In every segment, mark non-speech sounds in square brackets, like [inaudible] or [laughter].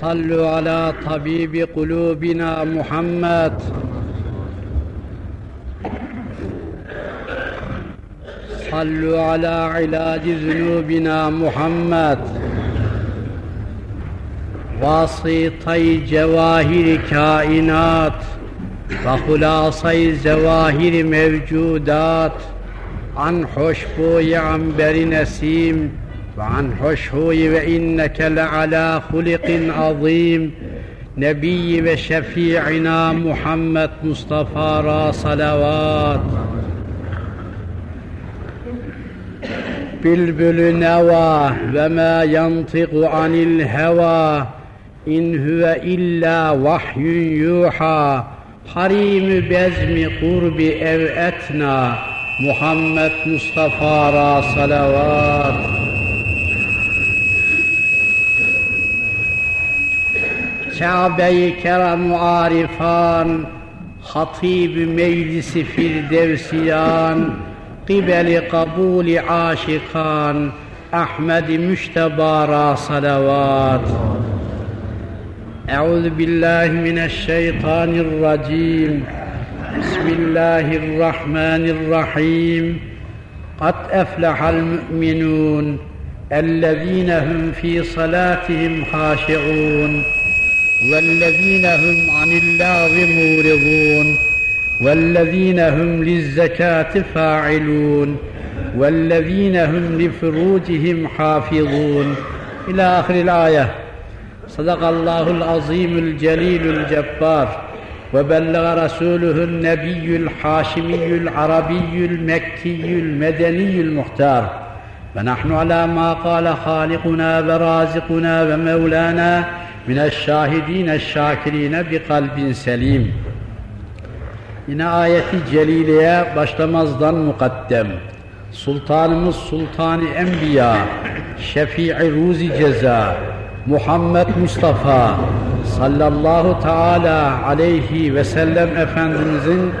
صلوا على طبيب قلوبنا محمد صلوا على علاج ذنوبنا محمد واسطي جواهر كائنات وخلاصي زواهر موجودات عن حشبوي عنبر نسيم وعن حشهوي وإنك لعلى خلق عظيم نبي وشفيعنا محمد مصطفى را صلوات بلبل نوى وما ينطق عن الهوى إن هو إلا وحي يوحى حريم بزم قرب أوأتنا محمد مصطفى را صلوات Kabe-i Kerem arifan, Hatib meclisi firdevsiyan, Kibeli kabuli aşikan, Ahmed-i Müştebara salavat. Euzu billahi mineşşeytanirracim. Bismillahirrahmanirrahim. قد أفلح المؤمنون الذين هم في صلاتهم خاشعون والذين هم عن اللغو مورضون والذين هم للزكاة فاعلون والذين هم لفروجهم حافظون. إلى آخر الآية. صدق الله العظيم الجليل الجبار. وبلغ رسوله النبي الحاشمي العربي المكي المدني المختار. ونحن على ما قال خالقنا ورازقنا ومولانا Mineşşahidine şakirine bi kalbin selim. Yine ayeti celileye başlamazdan mukaddem. Sultanımız Sultani Enbiya, Şefii Ruzi Ceza, Muhammed Mustafa sallallahu teala aleyhi ve sellem Efendimizin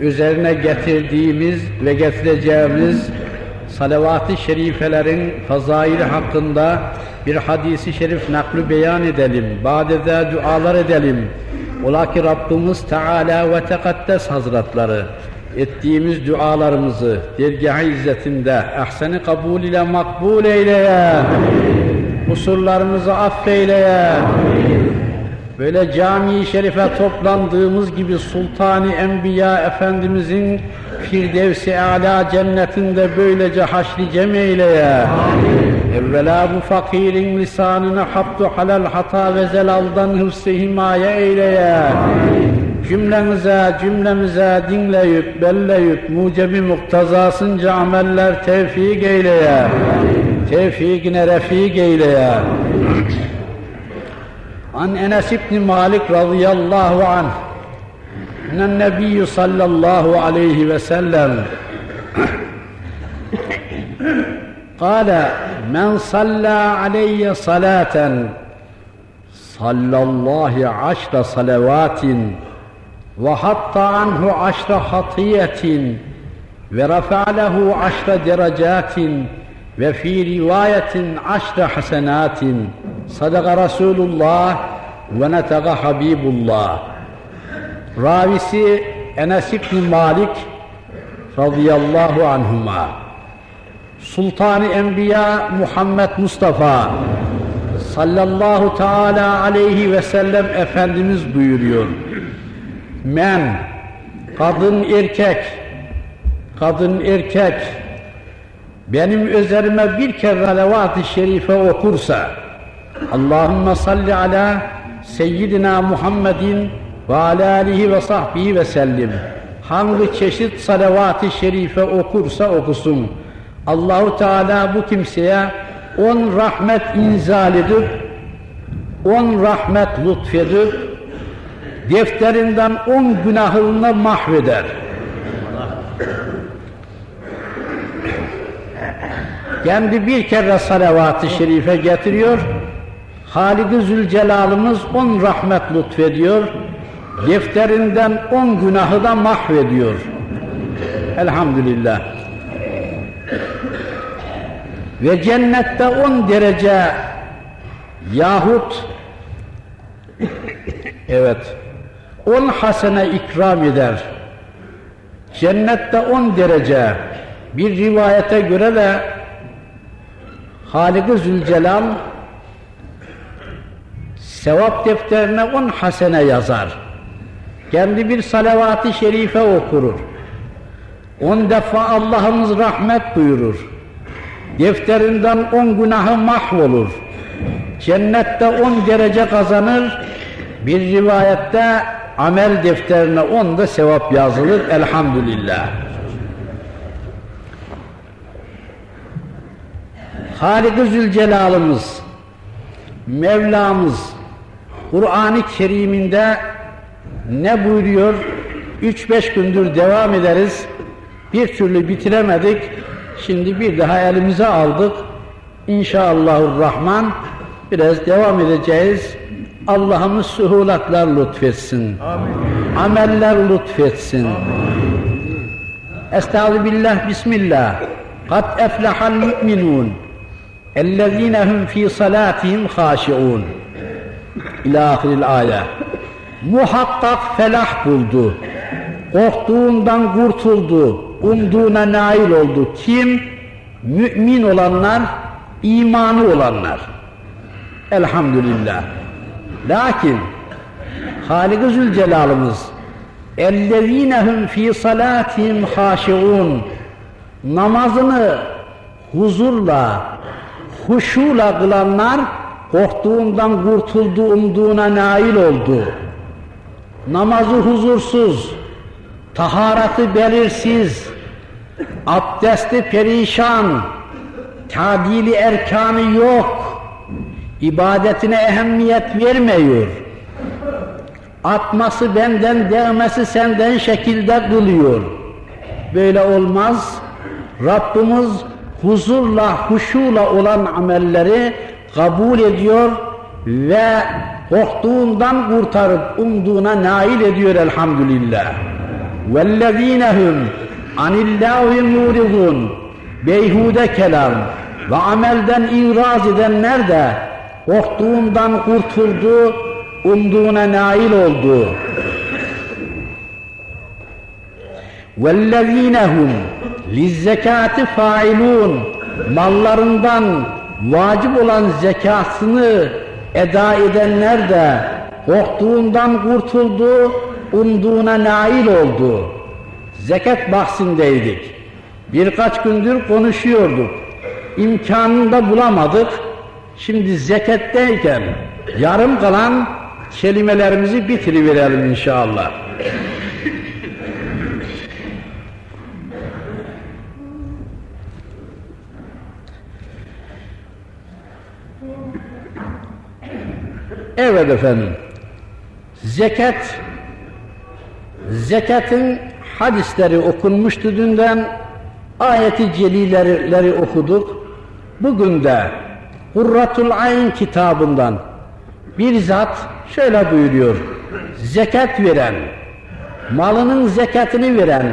üzerine getirdiğimiz ve getireceğimiz salavat-ı şerifelerin fazaili hakkında bir hadisi şerif naklu beyan edelim. Badede dualar edelim. Ola ki Rabbimiz Teala ve Tekaddes Hazretleri ettiğimiz dualarımızı dergâh-ı izzetinde ahsen kabul ile makbul eyleye. Kusurlarımızı affeyleye. Böyle cami-i şerife toplandığımız gibi Sultani Enbiya Efendimizin Firdevs-i Âlâ cennetinde böylece haşri cem eyleye. Evvela bu fakirin lisanını habdu halal hata ve zelaldan hıfz-ı himaye eyleye. Cümlemize, cümlemize dinleyip, belleyip, mucebi muktazasınca ameller tevfik eyleye. Tevfikine refik eyleye. An Enes İbni Malik radıyallahu anh أن النبي صلى الله عليه وسلم قال من صلى علي صلاة صلى الله عشر صلوات وحط عنه عشر خطية ورفع له عشر درجات وفي رواية عشر حسنات Sadaka Resulullah ve netega Habibullah. Ravisi Enes İbni Malik radıyallahu anhuma. Sultanı Enbiya Muhammed Mustafa sallallahu teala aleyhi ve sellem Efendimiz buyuruyor. Men, kadın erkek, kadın erkek, benim üzerime bir kere levat-ı şerife okursa, Allahümme salli ala seyyidina Muhammedin ve ala alihi ve sahbihi ve sellim. Hangi çeşit salavat-ı şerife okursa okusun. Allahu Teala bu kimseye on rahmet inzal edip, on rahmet lütfedip, defterinden on günahını mahveder. Kendi bir kere salavat-ı şerife getiriyor, Halik-i Zülcelal'ımız on rahmet lütfediyor, defterinden on günahı da mahvediyor. Elhamdülillah. Ve cennette on derece yahut Evet. On hasene ikram eder. Cennette on derece. Bir rivayete göre de Halik-i Zülcelal sevap defterine on hasene yazar. Kendi bir salavat-ı şerife okurur. On defa Allah'ımız rahmet buyurur. Defterinden on günahı mahvolur. Cennette on derece kazanır. Bir rivayette amel defterine on da sevap yazılır. Elhamdülillah. Halik-i Zülcelal'ımız, Mevlamız, Kur'an-ı Kerim'inde ne buyuruyor? Üç beş gündür devam ederiz. Bir türlü bitiremedik. Şimdi bir daha elimize aldık. İnşallahurrahman biraz devam edeceğiz. Allah'ımız suhulatlar lütfetsin. Amin. Ameller lütfetsin. Estağfirullah, Bismillah. Kad eflehal müminun. اَلَّذ۪ينَ هُمْ ف۪ي صَلَاتِهِمْ خَاشِعُونَ İlâ ahiril ayet. Muhakkak felah buldu. Korktuğundan kurtuldu. Umduğuna nail oldu. Kim? Mümin olanlar, imanı olanlar. Elhamdülillah. Lakin Halik-i Zülcelal'ımız اَلَّذ۪ينَ ف۪ي صَلَاتِهِمْ خَاشِعُونَ Namazını huzurla, huşuyla kılanlar korktuğundan kurtuldu, umduğuna nail oldu. Namazı huzursuz, taharatı belirsiz, abdesti perişan, tadili erkanı yok, ibadetine ehemmiyet vermiyor. Atması benden, değmesi senden şekilde kılıyor. Böyle olmaz. Rabbimiz huzurla, huşuyla olan amelleri kabul ediyor ve korktuğundan kurtarıp umduğuna nail ediyor elhamdülillah. وَالَّذ۪ينَ هُمْ عَنِ اللّٰهِ مُورِضُونَ Beyhude kelam ve amelden iraz edenler de korktuğundan kurtuldu, umduğuna nail oldu. وَالَّذ۪ينَ هُمْ lizzekati failun mallarından vacip olan zekasını eda edenler de korktuğundan kurtuldu, umduğuna nail oldu. Zekat bahsindeydik. Birkaç gündür konuşuyorduk. İmkanını da bulamadık. Şimdi zekatteyken yarım kalan kelimelerimizi bitiriverelim inşallah. Evet efendim. Zekat zekatın hadisleri okunmuştu dünden ayeti celileri okuduk. Bugün de Hurratul Ayn kitabından bir zat şöyle buyuruyor. Zekat veren, malının zekatını veren,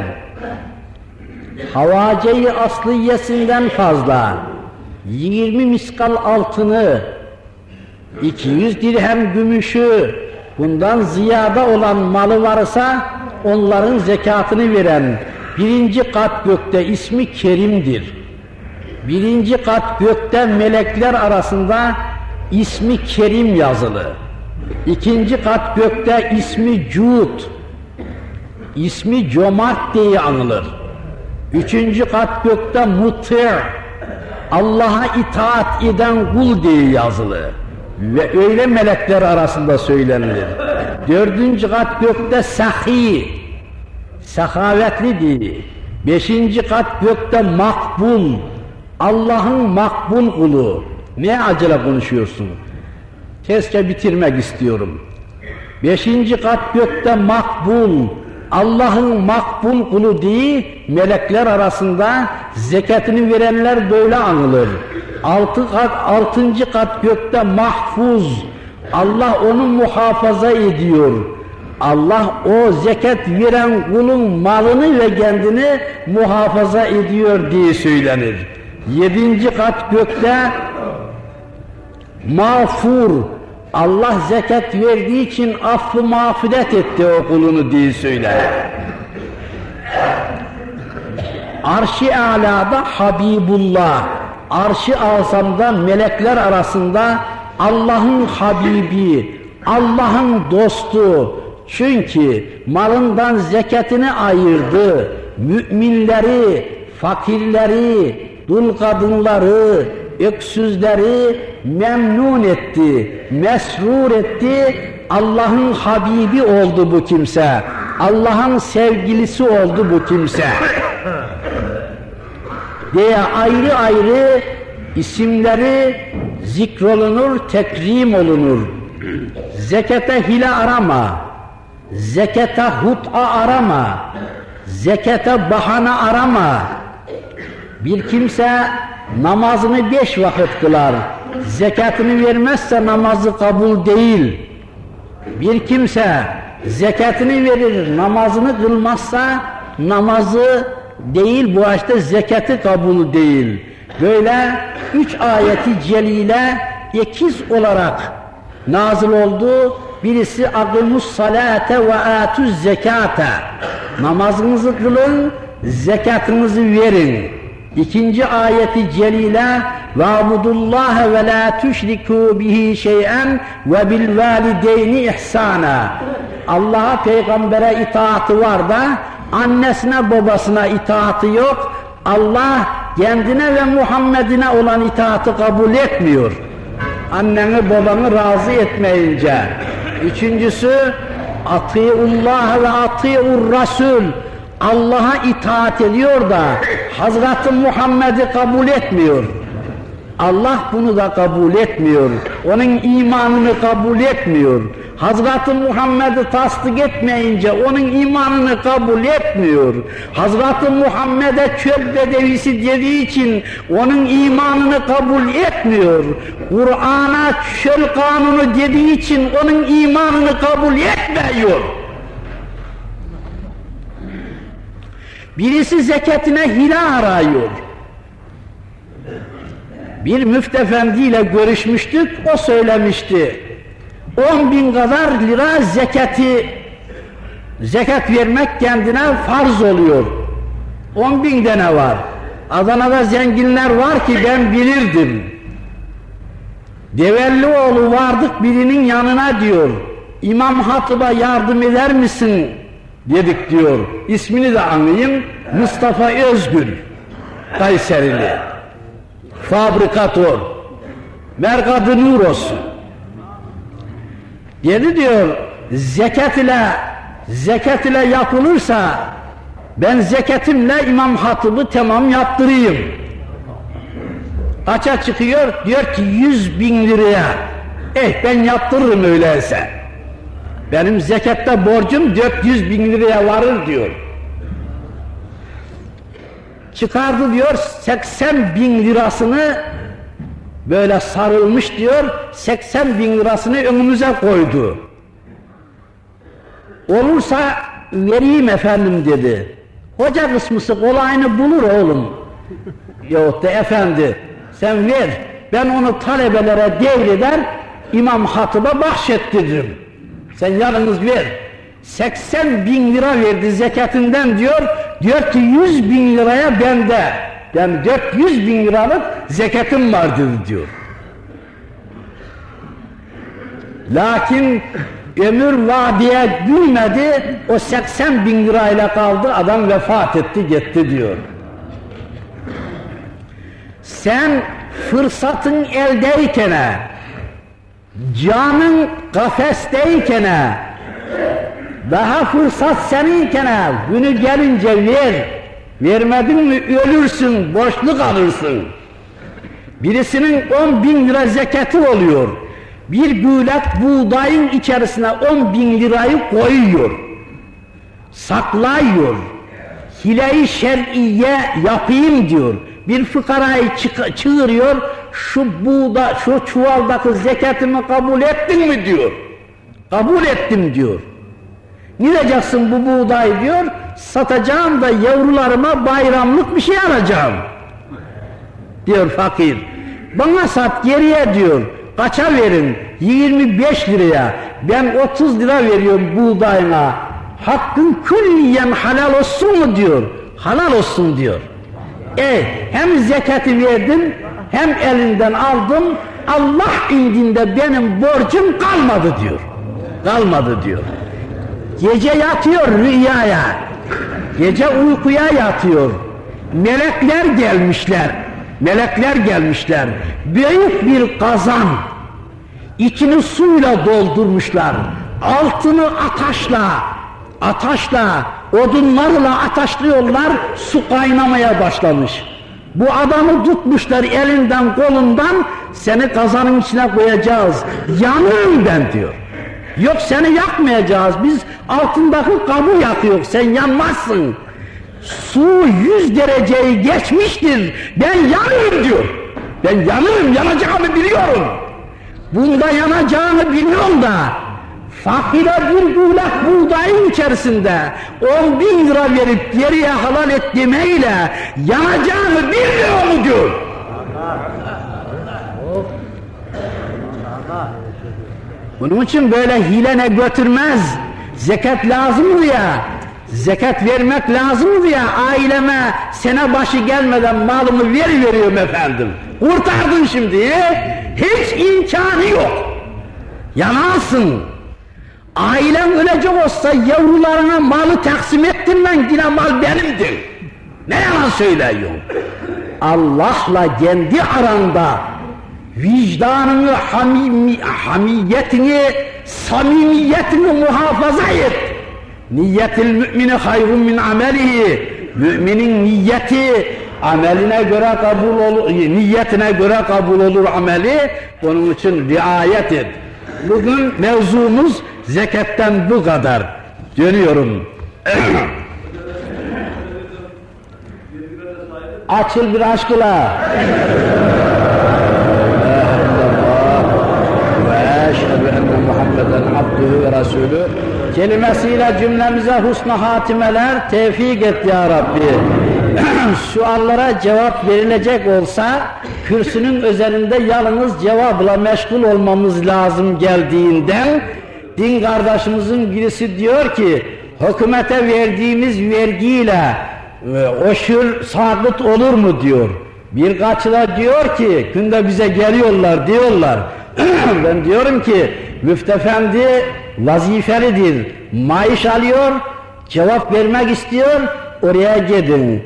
havaceyi asliyesinden fazla 20 miskal altını 200 dirhem gümüşü bundan ziyade olan malı varsa onların zekatını veren birinci kat gökte ismi Kerim'dir. Birinci kat gökte melekler arasında ismi Kerim yazılı. İkinci kat gökte ismi Cud, ismi Cömert diye anılır. Üçüncü kat gökte Muti, Allah'a itaat eden kul diye yazılı ve öyle melekler arasında söylenilir. Dördüncü kat gökte sahi, sahavetli değil. Beşinci kat gökte makbul, Allah'ın makbul kulu. Ne acele konuşuyorsun? Keşke bitirmek istiyorum. Beşinci kat gökte makbul, Allah'ın makbul kulu değil, melekler arasında zekatını verenler böyle anılır. Altı kat, altıncı kat gökte mahfuz, Allah onu muhafaza ediyor. Allah o zekat veren kulun malını ve kendini muhafaza ediyor diye söylenir. Yedinci kat gökte mağfur, Allah zekat verdiği için affı mağfiret etti o kulunu diye söyler. Arş-ı alada Habibullah, arş-ı azamda melekler arasında Allah'ın Habibi, Allah'ın dostu. Çünkü malından zekatını ayırdı. Müminleri, fakirleri, dul kadınları, öksüzleri memnun etti, mesrur etti. Allah'ın Habibi oldu bu kimse. Allah'ın sevgilisi oldu bu kimse. Diye ayrı ayrı isimleri zikrolunur, tekrim olunur. Zekete hile arama, zekete hut'a arama, zekete bahana arama. Bir kimse namazını beş vakit kılar, zekatını vermezse namazı kabul değil. Bir kimse zekatını verir, namazını kılmazsa namazı değil, bu açta zekatı kabul değil. Böyle üç ayeti celile ikiz olarak nazil oldu. Birisi akimus salate ve atuz zekate. Namazınızı kılın, zekatınızı verin. İkinci ayeti celile ve abudullaha ve la tüşriku bihi şey'en ve bil valideyni ihsana. Allah'a peygambere itaati var da annesine babasına itaati yok. Allah kendine ve Muhammed'ine olan itaati kabul etmiyor. Anneni babanı razı etmeyince. Üçüncüsü Atiullah ve atiur Rasul. Allah'a itaat ediyor da Hazreti Muhammed'i kabul etmiyor. Allah bunu da kabul etmiyor. Onun imanını kabul etmiyor. Hazreti Muhammed'i tasdik etmeyince onun imanını kabul etmiyor. Hazreti Muhammed'e çöl bedevisi dediği için onun imanını kabul etmiyor. Kur'an'a çöl kanunu dediği için onun imanını kabul etmiyor. Birisi zekatine hile arıyor. Bir müftefendiyle görüşmüştük, o söylemişti. 10 bin kadar lira zekati, zekat vermek kendine farz oluyor. 10 bin tane var. Adana'da zenginler var ki ben bilirdim. Devellioğlu vardık birinin yanına diyor. İmam Hatip'e yardım eder misin? Dedik diyor. İsmini de anlayayım. Mustafa Özgül. Kayserili. Fabrikatör. Merkadı nur olsun. Dedi diyor zekat ile zekat ile yapılırsa ben zeketimle İmam Hatip'i tamam yaptırayım. Kaça çıkıyor? Diyor ki yüz bin liraya. Eh ben yaptırırım öyleyse. Benim zekatta borcum 400 bin liraya varır diyor. Çıkardı diyor 80 bin lirasını böyle sarılmış diyor 80 bin lirasını önümüze koydu. Olursa vereyim efendim dedi. Hoca kısmısı kolayını bulur oğlum. Yok da efendi sen ver ben onu talebelere devreder İmam Hatip'e bahşettiririm. Sen yalnız ver. 80 bin lira verdi zekatından diyor. Diyor ki 100 bin liraya bende. Yani 400 bin liralık zekatım vardır diyor. Lakin ömür vadiye gülmedi, o 80 bin lirayla kaldı, adam vefat etti gitti diyor. Sen fırsatın eldeyken, canın kafesteyken, daha fırsat seninken, günü gelince ver, Vermedin mi ölürsün, borçlu kalırsın. Birisinin on bin lira zekatı oluyor. Bir gülek buğdayın içerisine on bin lirayı koyuyor. Saklıyor. Hile-i şer'iye yapayım diyor. Bir fıkarayı çığırıyor, şu buğda, şu çuvaldaki zekatımı kabul ettin mi diyor. Kabul ettim diyor. Ne diyeceksin bu buğday diyor, satacağım da yavrularıma bayramlık bir şey alacağım. Diyor fakir. Bana sat geriye diyor. Kaça verin? 25 liraya. Ben 30 lira veriyorum buğdayına. Hakkın külliyen halal olsun mu diyor. Halal olsun diyor. E hem zekati verdim hem elinden aldım. Allah indinde benim borcum kalmadı diyor. Kalmadı diyor. Gece yatıyor rüyaya. Gece uykuya yatıyor. Melekler gelmişler. Melekler gelmişler. Büyük bir kazan. İçini suyla doldurmuşlar. Altını ataşla, ataşla, odunlarla ataşlıyorlar. Su kaynamaya başlamış. Bu adamı tutmuşlar elinden kolundan seni kazanın içine koyacağız. Yanırım ben diyor. Yok seni yakmayacağız. Biz altındaki kabı yakıyor. Sen yanmazsın. Su yüz dereceyi geçmiştir. Ben yanırım diyor. Ben yanırım, yanacağımı biliyorum. Bunda yanacağını biliyorum da fakire bir buğlak buğdayın içerisinde on bin lira verip geriye halal et demeyle yanacağını bilmiyor mu diyor. Bunun için böyle hilene götürmez. Zekat lazım ya. Zekat vermek lazım ya. Aileme sene başı gelmeden malımı ver veriyorum efendim. Kurtardın şimdi. Hiç imkanı yok. Yanarsın. Ailen ölecek olsa yavrularına malı taksim ettin lan yine mal benimdir. Ne yalan söylüyorsun? Allah'la kendi aranda vicdanını, hamimi, hamiyetini, samimiyetini muhafaza et. Niyetil mümini hayrun min amelihi. Müminin niyeti ameline göre kabul olur, niyetine göre kabul olur ameli. Onun için riayet et. Bugün mevzumuz zekatten bu kadar. Dönüyorum. [clears throat] Açıl bir aşkla. ve eşhedü enne Muhammeden abdühü ve resulü kelimesiyle cümlemize husna hatimeler tevfik et ya Rabbi. [clears throat] Suallara cevap verilecek olsa kürsünün üzerinde yalnız cevapla meşgul olmamız lazım geldiğinden din kardeşimizin birisi diyor ki hükümete verdiğimiz vergiyle e, oşur sabit olur mu diyor. Birkaçı da diyor ki günde bize geliyorlar diyorlar. [clears throat] ben diyorum ki müftefendi vazifelidir. Maaş alıyor, cevap vermek istiyor, oraya gidin.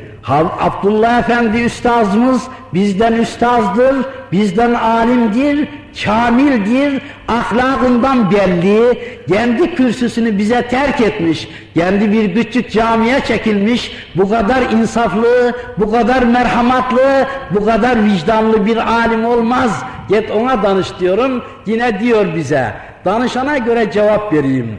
Abdullah Efendi üstazımız bizden üstazdır, bizden alimdir, kamildir, ahlakından belli, kendi kürsüsünü bize terk etmiş, kendi bir küçük camiye çekilmiş, bu kadar insaflı, bu kadar merhamatlı, bu kadar vicdanlı bir alim olmaz. Git ona danış diyorum, yine diyor bize, danışana göre cevap vereyim.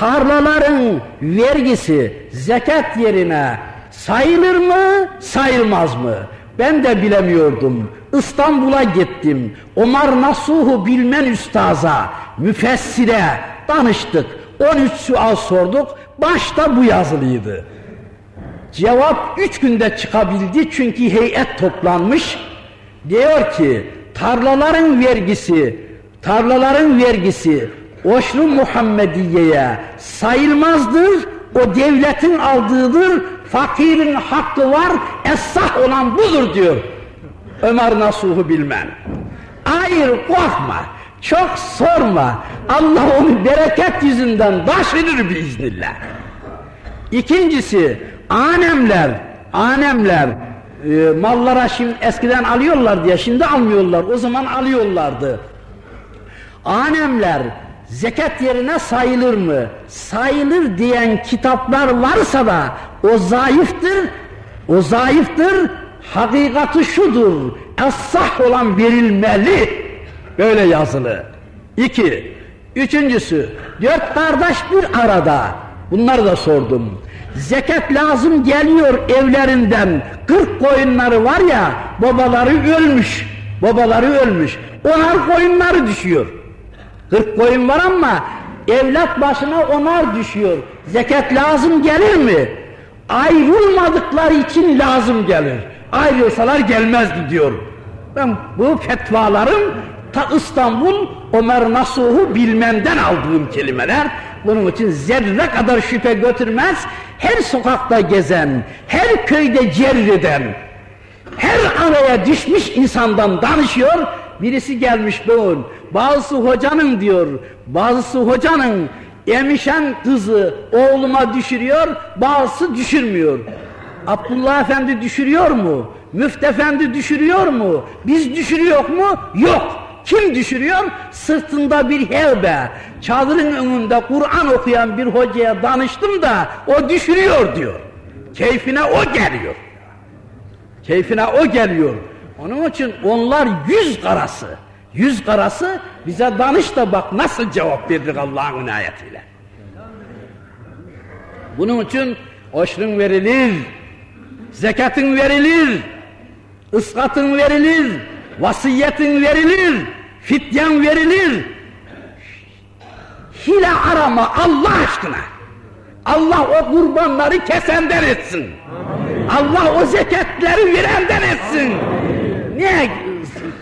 Tarlaların vergisi zekat yerine sayılır mı, sayılmaz mı? Ben de bilemiyordum. İstanbul'a gittim. Omar Nasuh'u bilmen üstaza, müfessire danıştık. 13 sual sorduk. Başta bu yazılıydı. Cevap üç günde çıkabildi çünkü heyet toplanmış. Diyor ki tarlaların vergisi, tarlaların vergisi Oşlu Muhammediye'ye sayılmazdır. O devletin aldığıdır. Fakirin hakkı var. Esah olan budur diyor. Ömer Nasuh'u bilmem. Hayır korkma. Çok sorma. Allah onu bereket yüzünden taşırır biiznillah. İkincisi anemler, anemler e, mallara şimdi eskiden alıyorlar diye şimdi almıyorlar. O zaman alıyorlardı. Anemler zekat yerine sayılır mı? Sayılır diyen kitaplar varsa da o zayıftır. O zayıftır. Hakikati şudur. Es-sah olan verilmeli. Böyle yazılı. İki. Üçüncüsü. Dört kardeş bir arada. Bunları da sordum. Zekat lazım geliyor evlerinden. Kırk koyunları var ya babaları ölmüş. Babaları ölmüş. Onar koyunları düşüyor. Kırk koyun var ama evlat başına onar düşüyor. Zekat lazım gelir mi? Ayrılmadıkları için lazım gelir. Ayrılsalar gelmezdi diyor. Ben bu fetvalarım ta İstanbul Ömer Nasuh'u bilmenden aldığım kelimeler. Bunun için zerre kadar şüphe götürmez. Her sokakta gezen, her köyde cerreden, her araya düşmüş insandan danışıyor. Birisi gelmiş bugün, bazısı hocanın diyor, bazısı hocanın emişen kızı oğluma düşürüyor, bazısı düşürmüyor. Abdullah Efendi düşürüyor mu? Müftü Efendi düşürüyor mu? Biz düşürüyor mu? Yok. Kim düşürüyor? Sırtında bir hevbe. Çadırın önünde Kur'an okuyan bir hocaya danıştım da o düşürüyor diyor. Keyfine o geliyor. Keyfine o geliyor. Onun için onlar yüz karası. Yüz karası bize danış da bak nasıl cevap verdik Allah'ın inayetiyle. Bunun için oşrun verilir, zekatın verilir, ıskatın verilir, vasiyetin verilir, fityen verilir. Hile arama Allah aşkına. Allah o kurbanları kesenden etsin. Allah o zekatları verenden etsin.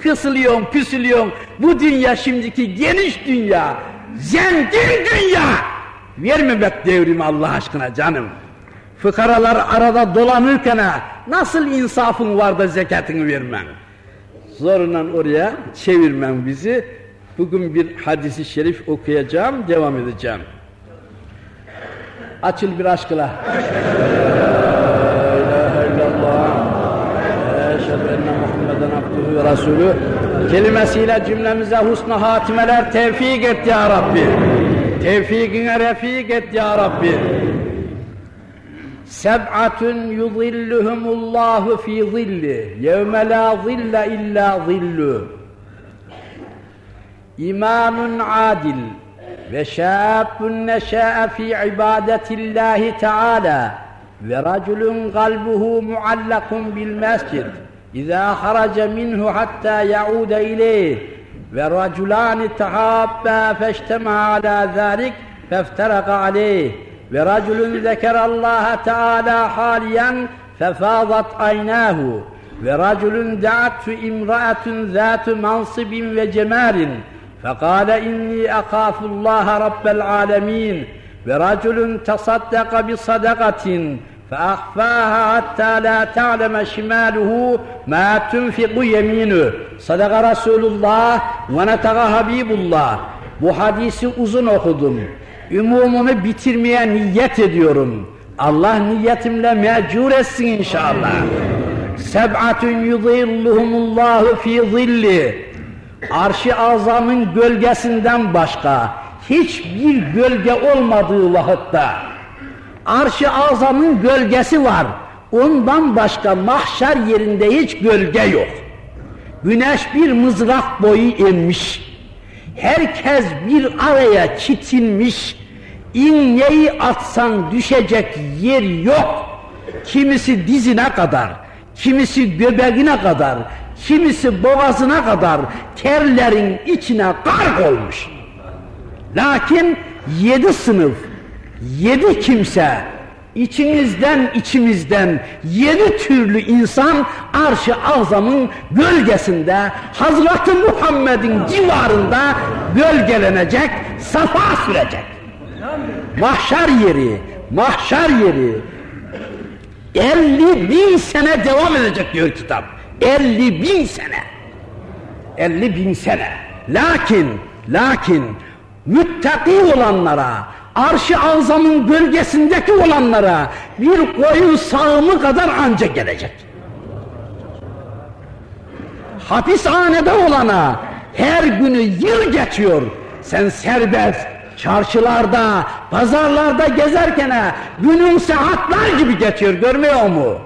Kısılıyorsun, püsülüyorsun? Bu dünya şimdiki geniş dünya, zengin dünya. Vermemek devrimi Allah aşkına canım. Fıkaralar arada dolanırken nasıl insafın var da zekatını vermen? Zorla oraya çevirmen bizi. Bugün bir hadisi şerif okuyacağım, devam edeceğim. Açıl bir aşkla. La ilahe illallah. Eşhedü enne Muhammeden abduhu ve Resulü. Kelimesiyle cümlemize husna hatimeler tevfik et ya Rabbi. Tevfikine refik et ya Rabbi. Seb'atun yuzilluhumullahu fi zilli. Yevme la zille illa zillu. İmanun adil ve şâbun neşâ'e fi ibadetillahi teâlâ ve raculun kalbuhu muallakun bil mescid إذا خرج منه حتى يعود إليه ورجلان تحابا فاجتمعا على ذلك فافترق عليه. ورجل ذكر الله تعالى حاليا ففاضت عيناه. ورجل دعته امرأة ذات منصب وجمال فقال إني أخاف الله رب العالمين. ورجل تصدق بصدقة فأخفاها حتى لا تعلم شماله ما تنفق يمينه صدق رسول الله ونتغى حبيب الله bu hadisi uzun okudum. Ümumunu bitirmeye niyet ediyorum. Allah niyetimle mecur etsin inşallah. Seb'atun yudilluhumullahu fi zilli arş-ı azamın gölgesinden başka hiçbir gölge olmadığı vakitte arş-ı azamın gölgesi var. Ondan başka mahşer yerinde hiç gölge yok. Güneş bir mızrak boyu inmiş. Herkes bir araya çitilmiş. İnneyi atsan düşecek yer yok. Kimisi dizine kadar, kimisi göbeğine kadar, kimisi boğazına kadar terlerin içine gark olmuş. Lakin yedi sınıf, yedi kimse, içinizden içimizden yedi türlü insan arş-ı azamın gölgesinde Hazreti Muhammed'in civarında gölgelenecek, safa sürecek. Mahşer yeri, mahşer yeri 50 bin sene devam edecek diyor kitap. 50 bin sene. 50 bin sene. Lakin, lakin müttaki olanlara, arş-ı azamın gölgesindeki olanlara bir koyun sağımı kadar anca gelecek. Hapishanede olana her günü yıl geçiyor. Sen serbest, çarşılarda, pazarlarda gezerken günün saatler gibi geçiyor görmüyor mu?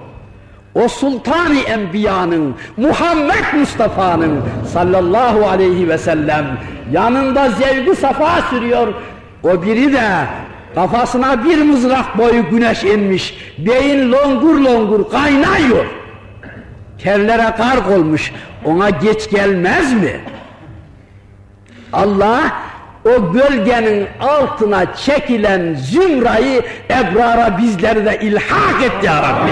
O sultan-ı enbiyanın, Muhammed Mustafa'nın sallallahu aleyhi ve sellem yanında zevgi safa sürüyor. O biri de kafasına bir mızrak boyu güneş inmiş, beyin longur longur kaynıyor. Terlere kark olmuş, ona geç gelmez mi? Allah o gölgenin altına çekilen zümrayı ebrara bizleri de ilhak et ya Rabbi.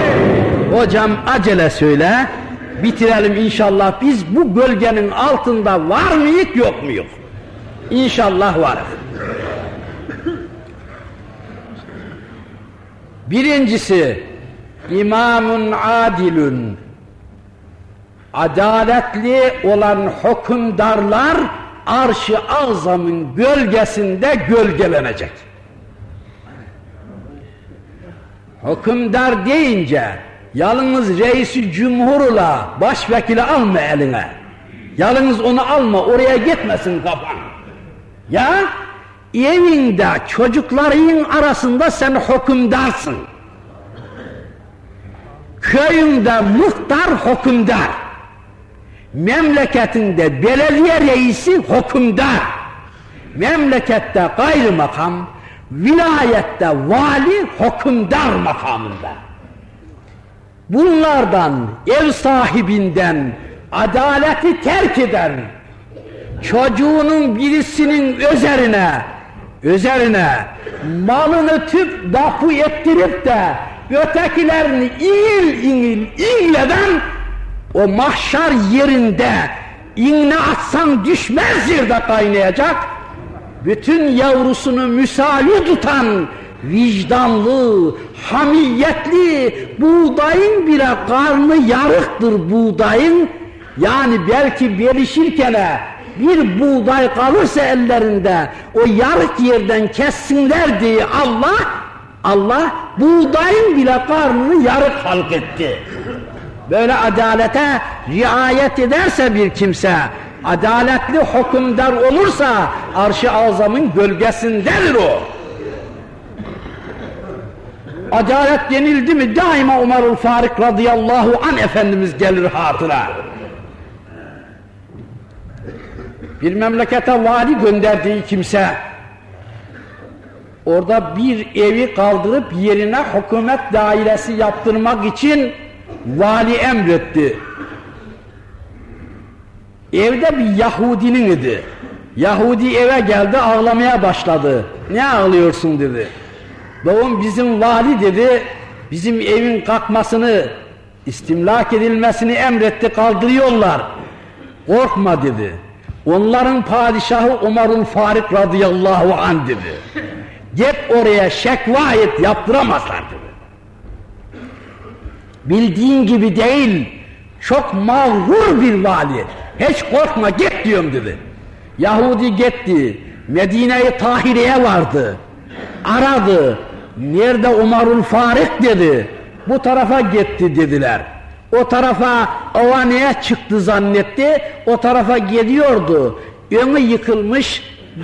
Hocam acele söyle. bitirelim inşallah. Biz bu gölgenin altında var mıyık yok muyuk? İnşallah var. Birincisi imamun adilun adaletli olan hükümdarlar arş-ı azamın gölgesinde gölgelenecek. Hükümdar deyince yalnız reisi cumhurla başvekili alma eline. Yalnız onu alma oraya gitmesin kafan. Ya evinde çocukların arasında sen hükümdarsın. Köyünde muhtar hükümdar. Memleketinde belediye reisi hükümdar. Memlekette makam, vilayette vali hükümdar makamında. Bunlardan ev sahibinden adaleti terk eden çocuğunun birisinin üzerine üzerine malını tüp dafu ettirip de ötekilerini il il illeden o mahşer yerinde iğne atsan düşmez yerde kaynayacak. Bütün yavrusunu müsavi tutan vicdanlı, hamiyetli buğdayın bile karnı yarıktır buğdayın. Yani belki verişirken bir buğday kalırsa ellerinde o yarık yerden kessinler diye Allah Allah buğdayın bile karnını yarık halk etti. Böyle adalete riayet ederse bir kimse, adaletli hükümdar olursa arş-ı azamın gölgesindedir o. Adalet denildi mi daima Umarul Faruk radıyallahu an Efendimiz gelir hatıra. Bir memlekete vali gönderdiği kimse orada bir evi kaldırıp yerine hükümet dairesi yaptırmak için vali emretti. Evde bir Yahudinin idi. Yahudi eve geldi ağlamaya başladı. Ne ağlıyorsun dedi. Babam bizim vali dedi bizim evin kalkmasını istimlak edilmesini emretti kaldırıyorlar. Korkma dedi. Onların padişahı Umar'ın Farik radıyallahu an dedi. Git oraya şekva et yaptıramazlar dedi. Bildiğin gibi değil, çok mağrur bir vali. Hiç korkma git diyorum dedi. Yahudi gitti, Medine-i Tahire'ye vardı. Aradı, nerede Umarul Farik dedi. Bu tarafa gitti dediler. O tarafa avaneye çıktı zannetti, o tarafa gidiyordu. Önü yıkılmış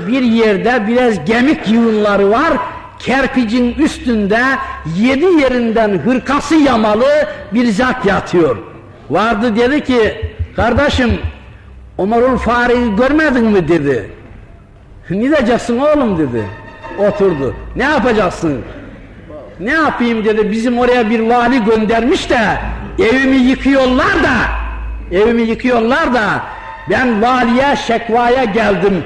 bir yerde biraz gemik yığınları var, kerpicin üstünde yedi yerinden hırkası yamalı bir zat yatıyor. Vardı dedi ki, kardeşim Umarul Farik'i görmedin mi dedi. Ne diyeceksin oğlum dedi. Oturdu. Ne yapacaksın? Ne yapayım dedi. Bizim oraya bir vali göndermiş de evimi yıkıyorlar da evimi yıkıyorlar da ben valiye şekvaya geldim.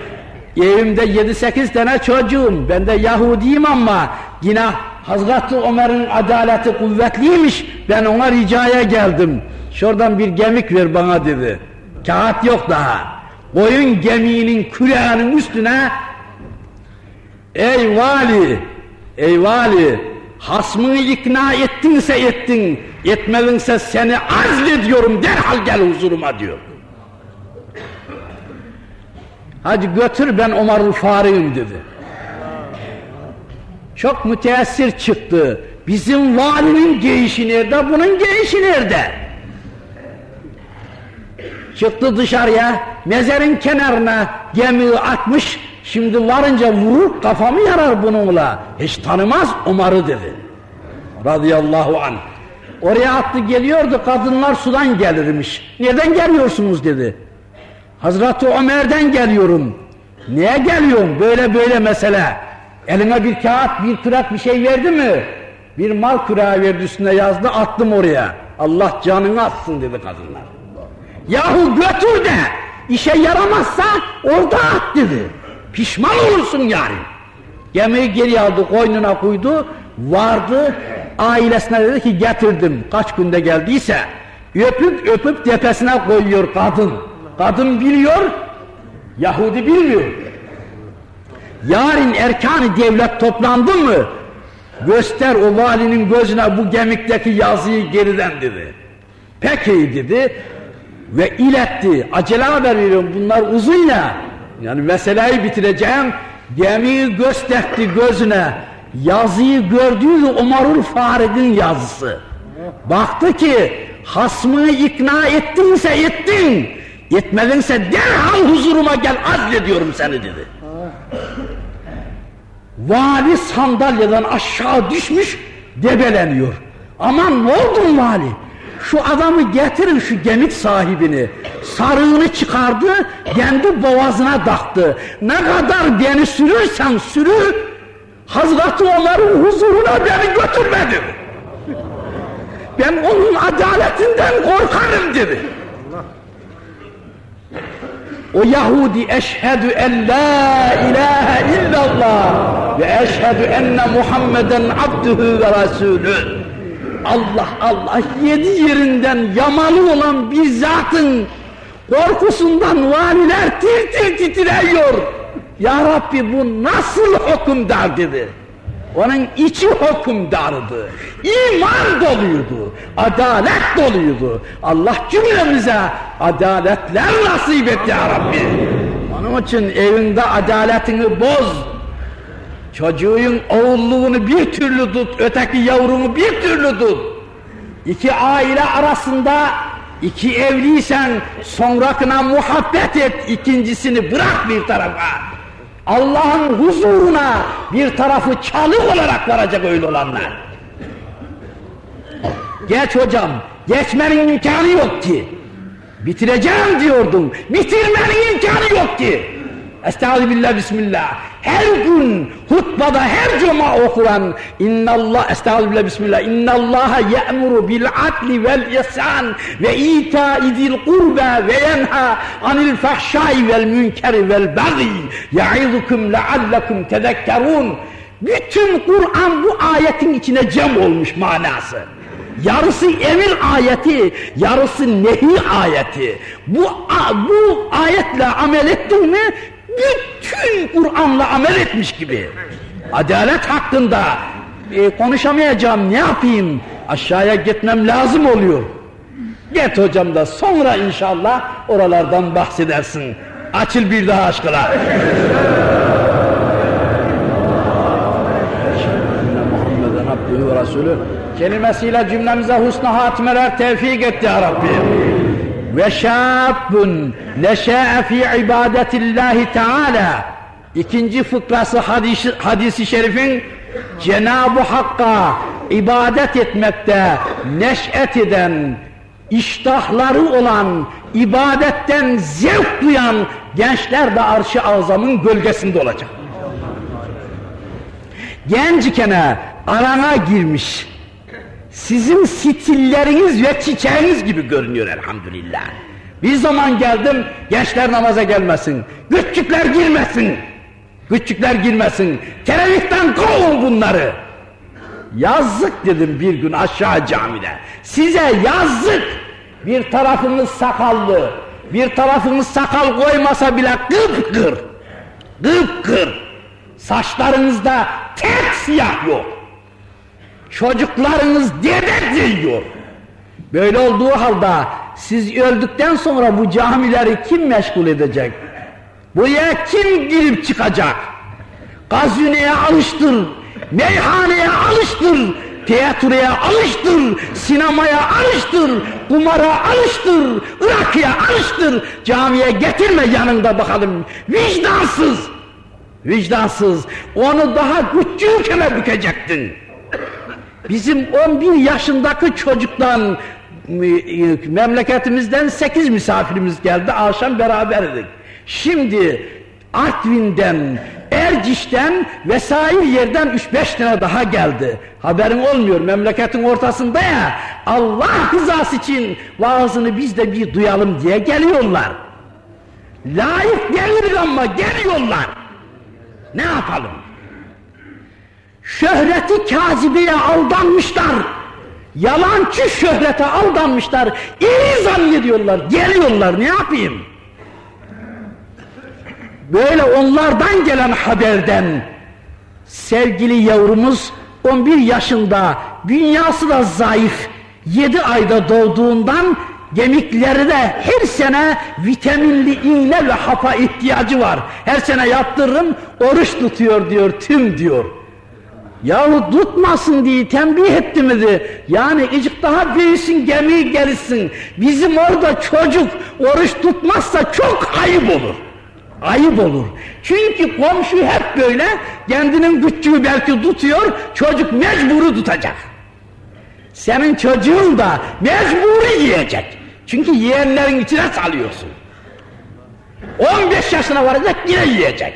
Evimde yedi sekiz tane çocuğum. Ben de Yahudiyim ama yine Hazreti Ömer'in adaleti kuvvetliymiş. Ben ona ricaya geldim. Şuradan bir gemik ver bana dedi. Kağıt yok daha. Koyun gemiğinin küreğinin üstüne Ey vali, ey vali, hasmını ikna ettinse ettin, etmedinse seni azlediyorum derhal gel huzuruma diyor. Hadi götür ben Ömer'ül Farik'im dedi. Çok müteessir çıktı. Bizim valinin geyişi nerede, bunun geyişi nerede? Çıktı dışarıya, mezarın kenarına gemiyi atmış, şimdi varınca vurur kafamı yarar bununla. Hiç tanımaz Umar'ı dedi. Radıyallahu anh. Oraya attı geliyordu, kadınlar sudan gelirmiş. Neden geliyorsunuz dedi. Hazreti Ömer'den geliyorum. Niye geliyorum? Böyle böyle mesele. Eline bir kağıt, bir kırak bir şey verdi mi? Bir mal kurağı verdi üstüne yazdı, attım oraya. Allah canını atsın dedi kadınlar. Yahu götür de işe yaramazsa orada at dedi. Pişman olursun yani. Gemiyi geri aldı, koynuna koydu, vardı, ailesine dedi ki getirdim, kaç günde geldiyse, Öpüp öpüp tepesine koyuyor kadın. Kadın biliyor, Yahudi bilmiyor. Yarın erkan devlet toplandı mı? Göster o valinin gözüne bu gemikteki yazıyı geriden dedi. Peki dedi ve iletti. Acele haber veriyorum bunlar uzun ya. Yani meseleyi bitireceğim. Gemiyi gösterdi gözüne. Yazıyı gördüğü Umarul Farid'in yazısı. Baktı ki hasmını ikna ettinse ettin. Etmedinse derhal huzuruma gel azlediyorum seni dedi. Vali sandalyeden aşağı düşmüş debeleniyor. Aman ne oldun vali? Şu adamı getirin şu gemik sahibini. Sarığını çıkardı, kendi boğazına taktı. Ne kadar beni sürürsen sürür, Hazreti Ömer'in huzuruna beni götürmedi. Ben onun adaletinden korkarım dedi. O Yahudi eşhedü en la ilahe illallah ve eşhedü enne Muhammeden abdühü ve rasulü. Allah Allah yedi yerinden yamalı olan bir zatın korkusundan valiler tir tir titriyor. Ya Rabbi bu nasıl hükümdar dedi. Onun içi hükümdardı. İman doluydu. Adalet doluydu. Allah cümlemize adaletler nasip et ya Rabbi. Onun için evinde adaletini boz. Çocuğun oğulluğunu bir türlü tut, öteki yavrunu bir türlü tut. İki aile arasında iki evliysen sonrakına muhabbet et, ikincisini bırak bir tarafa. Allah'ın huzuruna bir tarafı çalık olarak varacak öyle olanlar. Geç hocam, geçmenin imkanı yok ki. Bitireceğim diyordum, bitirmenin imkanı yok ki. Estağfirullah bismillah. Her gün hutbada her cuma okuran innallah estağfirullah bismillah innallaha ya'muru bil adli vel ihsan ve ita'i zil kurba ve yenha anil fahşai vel münkeri vel bagi ya'izukum leallekum tezekkerun bütün Kur'an bu ayetin içine cem olmuş manası. Yarısı emir ayeti, yarısı nehi ayeti. Bu, bu ayetle amel ettin mi bütün Kur'an'la amel etmiş gibi. Adalet hakkında e, konuşamayacağım ne yapayım? Aşağıya gitmem lazım oluyor. Git hocam da sonra inşallah oralardan bahsedersin. Açıl bir daha aşkına. Resulü kelimesiyle cümlemize husna hatimeler tevfik etti ya Rabbi ve şabun neşâ'e fi ibadetillahi teâlâ ikinci fıkrası hadisi, hadisi şerifin Cenab-ı Hakk'a ibadet etmekte neş'et eden iştahları olan ibadetten zevk duyan gençler de arş-ı azamın gölgesinde olacak. Gencikene arana girmiş sizin stilleriniz ve çiçeğiniz gibi görünüyor elhamdülillah. Bir zaman geldim, gençler namaza gelmesin, küçükler girmesin, küçükler girmesin, teröristen kovun bunları. Yazık dedim bir gün aşağı camide, size yazık, bir tarafınız sakallı, bir tarafınız sakal koymasa bile kıpkır, kıpkır, saçlarınızda tek siyah yok. Çocuklarınız dede diyor. Böyle olduğu halde siz öldükten sonra bu camileri kim meşgul edecek? Buraya kim girip çıkacak? Gazineye alıştır, meyhaneye alıştır, tiyatroya alıştır, sinemaya alıştır, kumara alıştır, ırakıya alıştır, camiye getirme yanında bakalım, vicdansız, vicdansız, onu daha küçükken bükecektin. Bizim 11 yaşındaki çocuktan e, memleketimizden 8 misafirimiz geldi. Akşam beraberdik. Şimdi Artvin'den, Erciş'ten vesaire yerden 3-5 tane daha geldi. Haberin olmuyor memleketin ortasında ya. Allah rızası için vaazını biz de bir duyalım diye geliyorlar. Layık gelir ama geliyorlar. Ne yapalım? Şöhreti kazibeye aldanmışlar. Yalancı şöhrete aldanmışlar. İyi zannediyorlar. Geliyorlar ne yapayım? Böyle onlardan gelen haberden sevgili yavrumuz 11 yaşında dünyası da zayıf 7 ayda doğduğundan Gemikleri de her sene vitaminli iğne ve hapa ihtiyacı var. Her sene yaptırırım, oruç tutuyor diyor, tüm diyor. Yahu tutmasın diye tembih etti miydi? Yani icik daha büyüsün, gemiyi gelsin. Bizim orada çocuk oruç tutmazsa çok ayıp olur. Ayıp olur. Çünkü komşu hep böyle kendinin küçüğü belki tutuyor, çocuk mecburu tutacak. Senin çocuğun da mecburi yiyecek. Çünkü yeğenlerin içine salıyorsun. 15 yaşına varacak yine yiyecek.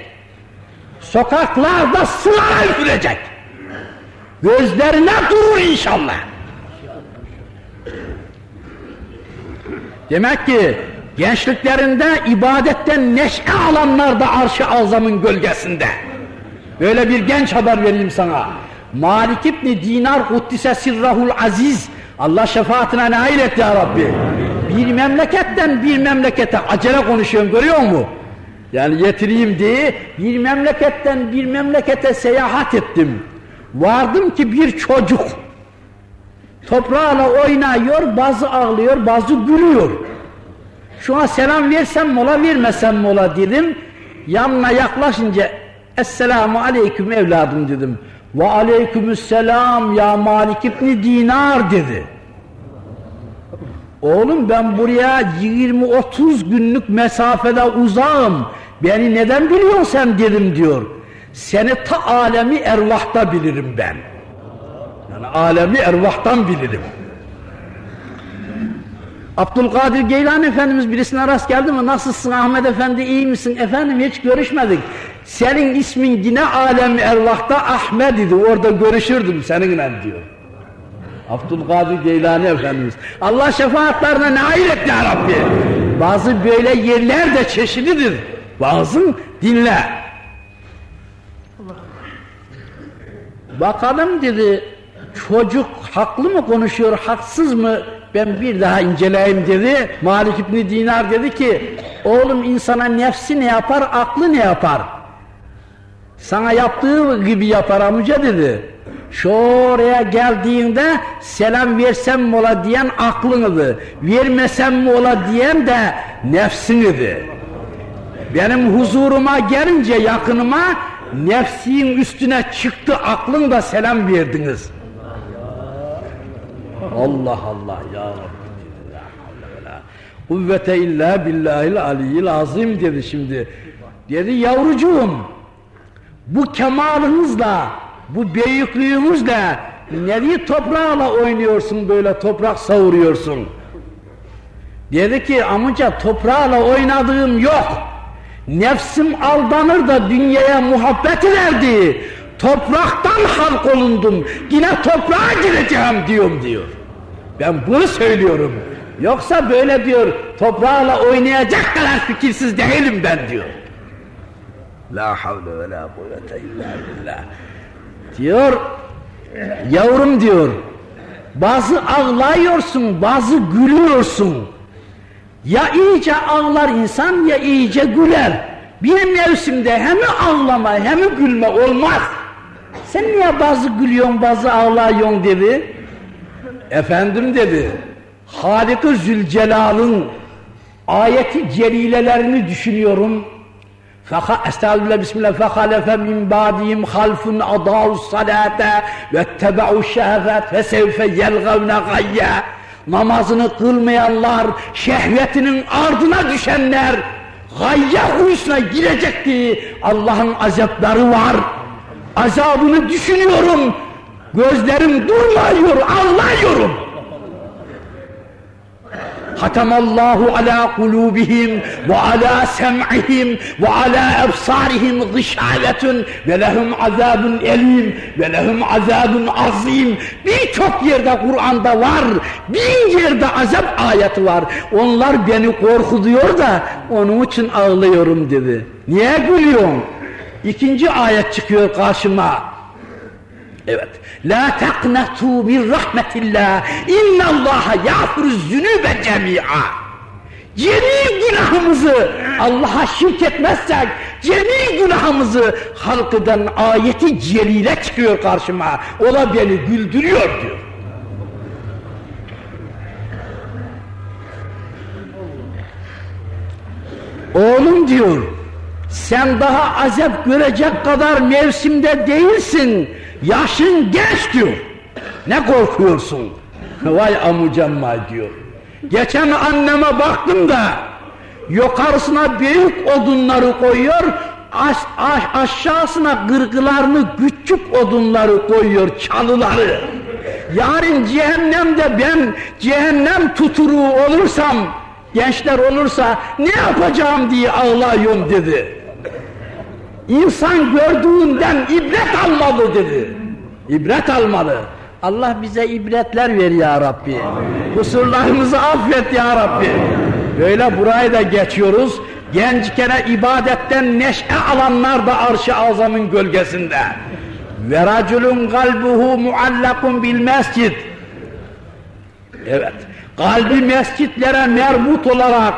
Sokaklarda sıraya üfürecek. Gözlerine durur inşallah. Demek ki gençliklerinde ibadetten neşe alanlar da arş-ı azamın gölgesinde. Böyle bir genç haber vereyim sana. Malik İbni Dinar Kuddise Sirrahul Aziz Allah şefaatine nail et ya Rabbi. Bir memleketten bir memlekete acele konuşuyorum görüyor musun? Yani getireyim diye bir memleketten bir memlekete seyahat ettim. Vardım ki bir çocuk toprağla oynuyor, bazı ağlıyor, bazı gülüyor. Şu an selam versem mola vermesem mola dedim. Yanına yaklaşınca Esselamu aleyküm evladım dedim. Ve aleykümselam ya Malik İbni Dinar dedi. Oğlum ben buraya 20-30 günlük mesafede uzağım. Beni neden biliyorsun sen dedim diyor. Seni ta alemi ervahta bilirim ben. Yani alemi ervahtan bilirim. Abdülkadir Geylani Efendimiz birisine rast geldi mi? Nasılsın Ahmet Efendi iyi misin? Efendim hiç görüşmedik. Senin ismin yine alem ervahta Ahmet idi. Orada görüşürdüm seninle diyor. Abdülkadir Geylani Efendimiz. Allah şefaatlerine nail et ya Rabbi. Bazı böyle yerler de çeşitlidir. Bazı dinle. Bakalım dedi çocuk haklı mı konuşuyor, haksız mı? Ben bir daha inceleyeyim dedi. Malik İbni Dinar dedi ki, oğlum insana nefsi ne yapar, aklı ne yapar? Sana yaptığı gibi yapar amca dedi. Şu oraya geldiğinde selam versem mi ola diyen aklınıdı. Vermesem mi ola diyen de nefsinidir. Benim huzuruma gelince yakınıma nefsin üstüne çıktı aklın da selam verdiniz. Allah Allah ya. Kuvvete illa billahil aliyyil azim dedi şimdi. Dedi yavrucuğum bu kemalınızla bu büyüklüğünüzle nevi toprağla oynuyorsun böyle toprak savuruyorsun. Dedi ki amca toprağla oynadığım yok. Nefsim aldanır da dünyaya muhabbet verdi. Topraktan halk olundum. Yine toprağa gireceğim diyorum diyor. Ben bunu söylüyorum. Yoksa böyle diyor toprağla oynayacak kadar fikirsiz değilim ben diyor. La havle ve la kuvvete illa billah. Diyor, yavrum diyor, bazı ağlıyorsun, bazı gülüyorsun. Ya iyice ağlar insan ya iyice güler. Bir mevsimde hem ağlama hem gülme olmaz. Sen niye bazı gülüyorsun bazı ağlıyorsun dedi. Efendim dedi, Halik-ı Zülcelal'ın ayeti celilelerini düşünüyorum. Fakat estağfirullah bismillah fehalefe min ba'dihim halfun adâus salâte vettebe'u şehvet ve sevfe yelgavne gayye namazını kılmayanlar şehvetinin ardına düşenler gayye huyusuna girecekti Allah'ın azapları var. Azabını düşünüyorum. Gözlerim durmuyor ağlıyorum Hatamallahu ala kulubihim ve ala sem'ihim ve ala ebsarihim gışavetun ve lehum azabun elim ve lehum azabun azim. Birçok yerde Kur'an'da var. Bin yerde azap ayeti var. Onlar beni korkutuyor da onun için ağlıyorum dedi. Niye gülüyorsun? İkinci ayet çıkıyor karşıma. Evet. La taqnatu min rahmetillah. İnnallaha yağfiruz zünübe cemi'a. Cemi günahımızı Allah'a şirk etmezsek cemi günahımızı halkıdan ayeti celile çıkıyor karşıma. O da beni güldürüyor diyor. Oğlum diyor, sen daha azap görecek kadar mevsimde değilsin, yaşın genç diyor. Ne korkuyorsun? Vay amucamma diyor. Geçen anneme baktım da, yukarısına büyük odunları koyuyor, aş, aş, aşağısına gırgılarını küçük odunları koyuyor, çalıları. Yarın cehennemde ben cehennem tuturu olursam, gençler olursa ne yapacağım diye ağlıyorum dedi. İnsan gördüğünden ibret almalı dedi. İbret almalı. Allah bize ibretler ver ya Rabbi. Kusurlarımızı affet ya Rabbi. Böyle burayı da geçiyoruz. Gençkene ibadetten neşe alanlar da arş-ı azamın gölgesinde. Ve raculun kalbuhu muallakun bil mescid. Evet kalbi mescitlere merbut olarak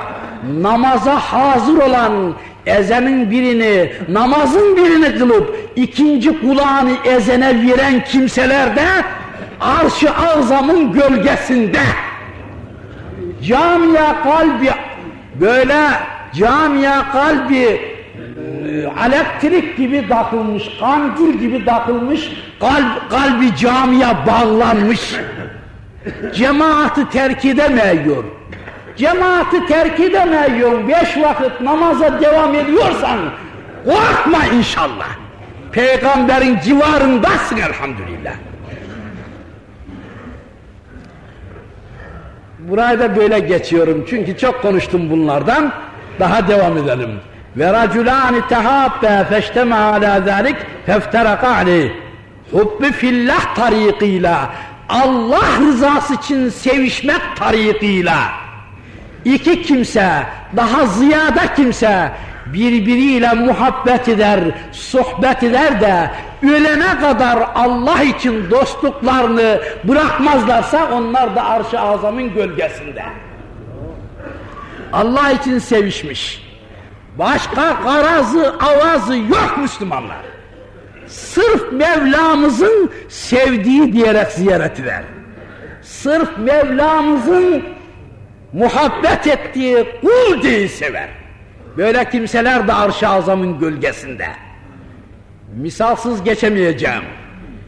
namaza hazır olan ezenin birini, namazın birini kılıp ikinci kulağını ezene veren kimseler de arş-ı azamın gölgesinde camiye kalbi böyle camiye kalbi e, elektrik gibi takılmış, kandil gibi takılmış, kalp, kalbi camiye bağlanmış cemaati terk edemiyor. Cemaati terk edemiyor. Beş vakit namaza devam ediyorsan korkma inşallah. Peygamberin civarındasın elhamdülillah. Burayı da böyle geçiyorum çünkü çok konuştum bunlardan. Daha devam edelim. Ve raculani tehabbe feştema ala zalik fefteraka aleyh. Hubbi fillah tariqıyla Allah rızası için sevişmek tarikıyla iki kimse, daha ziyade kimse birbiriyle muhabbet eder, sohbet eder de ölene kadar Allah için dostluklarını bırakmazlarsa onlar da arş-ı azamın gölgesinde. Allah için sevişmiş. Başka garazı, avazı yok Müslümanlar sırf Mevlamızın sevdiği diyerek ziyaret eder. Sırf Mevlamızın muhabbet ettiği kul diye sever. Böyle kimseler de arş-ı azamın gölgesinde. Misalsız geçemeyeceğim.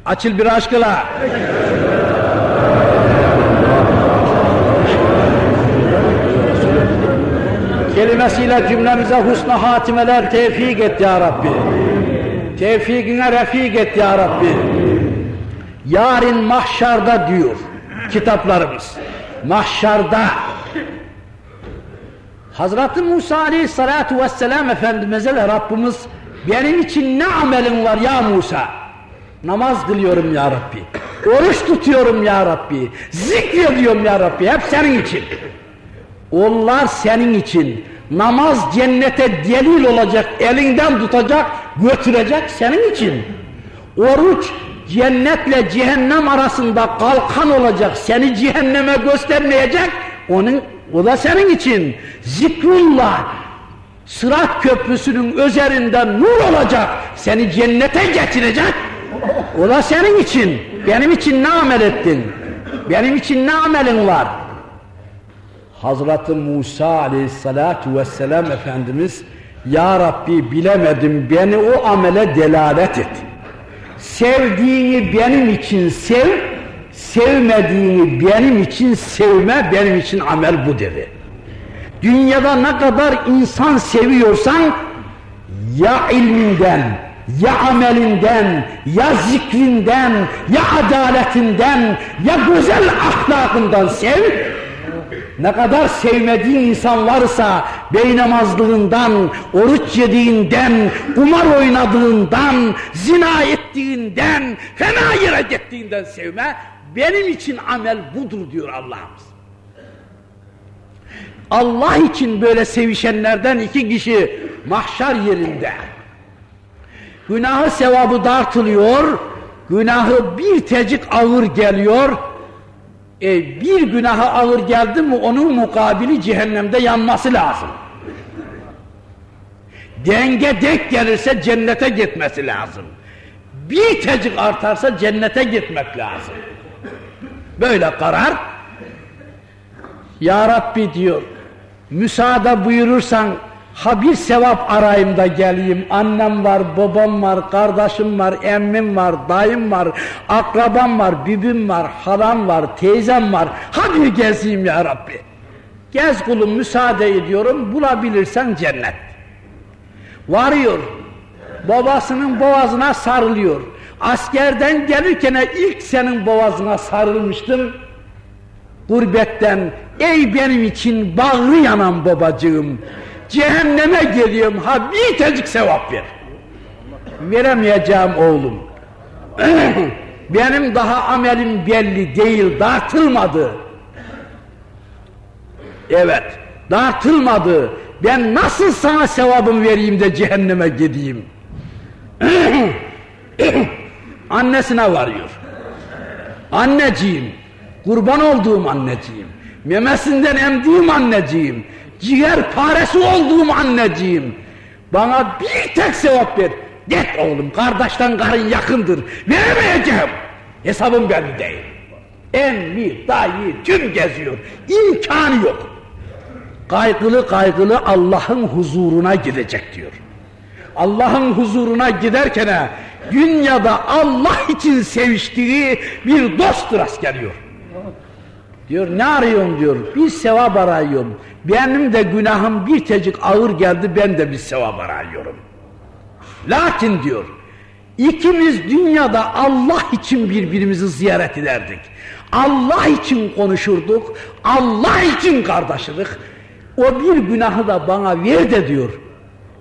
Açıl bir aşkla. Kelimesiyle cümlemize husna hatimeler tevfik et ya Rabbi. Tevfikine refik et ya Rabbi. Yarın mahşarda diyor kitaplarımız. Mahşarda Hazreti Musa aleyhissalatu vesselam Efendimiz'e de Rabbimiz benim için ne amelin var ya Musa? Namaz kılıyorum ya Rabbi. Oruç tutuyorum ya Rabbi. Zikrediyorum ya Rabbi. Hep senin için. Onlar senin için. Namaz cennete delil olacak, elinden tutacak, götürecek senin için. Oruç cennetle cehennem arasında kalkan olacak, seni cehenneme göstermeyecek, onun o da senin için. Zikrullah Sırat köprüsünün üzerinden nur olacak, seni cennete getirecek. O da senin için. Benim için ne amel ettin? Benim için ne amelin var? Hazreti Musa aleyhissalatu vesselam Efendimiz Ya Rabbi bilemedim beni o amele delalet et. Sevdiğini benim için sev, sevmediğini benim için sevme, benim için amel bu dedi. Dünyada ne kadar insan seviyorsan ya ilminden, ya amelinden, ya zikrinden, ya adaletinden, ya güzel ahlakından sev, ne kadar sevmediğin insan varsa beynamazlığından, oruç yediğinden, kumar oynadığından, zina ettiğinden, fena yere gittiğinden sevme, benim için amel budur diyor Allah'ımız. Allah için böyle sevişenlerden iki kişi mahşer yerinde. Günahı sevabı dartılıyor, günahı bir tecik ağır geliyor, e, bir günahı ağır geldi mi onun mukabili cehennemde yanması lazım. Denge denk gelirse cennete gitmesi lazım. Bir tecik artarsa cennete gitmek lazım. Böyle karar. Ya Rabbi diyor, müsaade buyurursan ha bir sevap arayayım da geleyim. Annem var, babam var, kardeşim var, emmim var, dayım var, akrabam var, bibim var, halam var, teyzem var. Hadi gezeyim ya Rabbi. Gez kulum müsaade ediyorum, bulabilirsen cennet. Varıyor, babasının boğazına sarılıyor. Askerden gelirken ilk senin boğazına sarılmıştım. Gurbetten, ey benim için bağrı yanan babacığım, cehenneme geliyorum, ha bir tecik sevap ver. Veremeyeceğim oğlum. [clears throat] benim daha amelim belli değil, dartılmadı. Evet, dartılmadı. Ben nasıl sana sevabımı vereyim de cehenneme gideyim? [clears throat] Annesine varıyor. Anneciğim, kurban olduğum anneciğim, memesinden emdiğim anneciğim, ciğer paresi olduğum anneciğim, bana bir tek sevap ver. Git oğlum, kardeşten karın yakındır, veremeyeceğim. Hesabım belli değil. Emmi, dayı, tüm geziyor, imkanı yok. Kaygılı kaygılı Allah'ın huzuruna gidecek diyor. Allah'ın huzuruna giderken dünyada Allah için seviştiği bir dost rast geliyor. Diyor ne arıyorum diyor. Bir sevap arıyorum. Benim de günahım bir tecik ağır geldi ben de bir sevap arıyorum. Lakin diyor ikimiz dünyada Allah için birbirimizi ziyaret ederdik. Allah için konuşurduk. Allah için kardeşlik. O bir günahı da bana ver de diyor.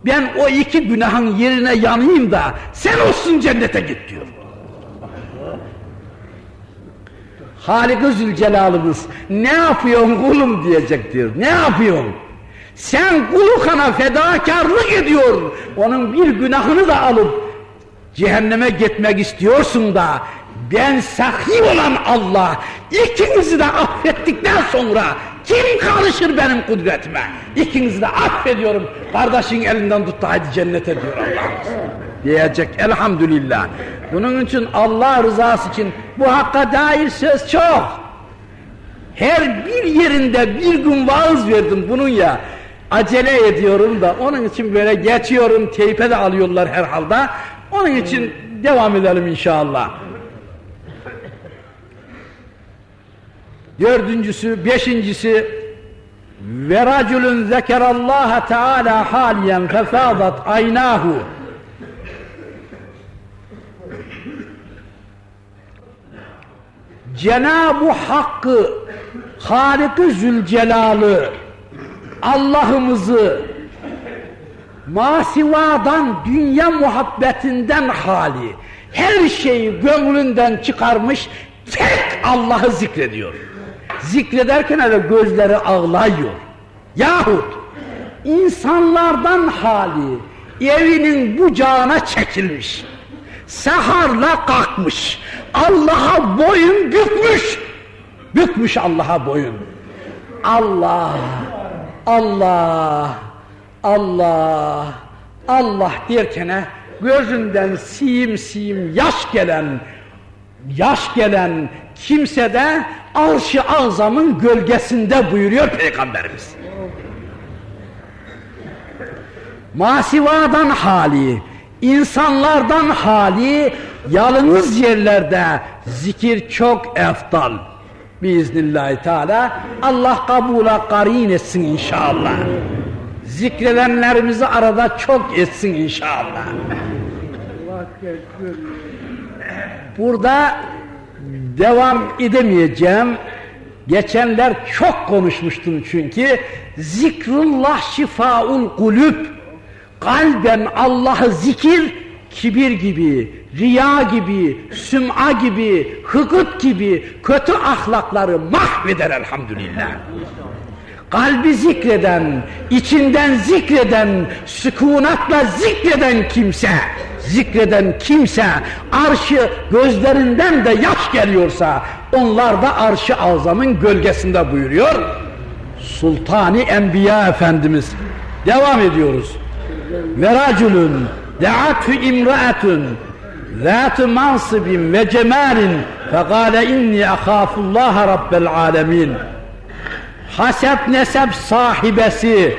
Ben o iki günahın yerine yanayım da sen olsun cennete git diyor. Halik-i Zülcelal'ımız ne yapıyorsun kulum diyecek diyor. Ne yapıyorsun? Sen kulukana fedakarlık ediyor. Onun bir günahını da alıp cehenneme gitmek istiyorsun da ben sahi olan Allah ikinizi de affettikten sonra kim karışır benim kudretime? İkinizi de affediyorum. Kardeşin elinden tut da hadi cennete diyor Allah. Diyecek elhamdülillah. Bunun için Allah rızası için bu hakka dair söz çok. Her bir yerinde bir gün vaaz verdim bunun ya. Acele ediyorum da onun için böyle geçiyorum. Teype de alıyorlar herhalde. Onun için devam edelim inşallah. Dördüncüsü, beşincisi ve raculun zekerallaha teala haliyen fefadat aynahu Cenab-ı Hakk'ı Halik-i Zülcelal'ı Allah'ımızı masivadan, dünya muhabbetinden hali her şeyi gönlünden çıkarmış tek Allah'ı zikrediyor zikrederken de gözleri ağlıyor. Yahut insanlardan hali evinin bucağına çekilmiş. Seharla kalkmış. Allah'a boyun bükmüş. Bükmüş Allah'a boyun. Allah, Allah, Allah, Allah derken gözünden sim sim yaş gelen, yaş gelen kimse de arş-ı azamın gölgesinde buyuruyor Peygamberimiz. Masivadan hali, insanlardan hali, yalnız yerlerde zikir çok eftal. Biiznillahü Teala Allah kabula karin etsin inşallah. Zikredenlerimizi arada çok etsin inşallah. Burada devam edemeyeceğim. Geçenler çok konuşmuştum çünkü. Zikrullah şifaul kulüp. Kalben Allah'ı zikir, kibir gibi, riya gibi, süm'a gibi, hıkıt gibi kötü ahlakları mahveder elhamdülillah. Kalbi zikreden, içinden zikreden, sükunatla zikreden kimse zikreden kimse arşı gözlerinden de yaş geliyorsa onlar da arşı azamın gölgesinde buyuruyor. Sultani Enbiya Efendimiz. Devam ediyoruz. Meracülün de'atü imraetün zâtü mansibin ve cemalin fekâle inni akhafullâhe rabbel alemin hasep nesep sahibesi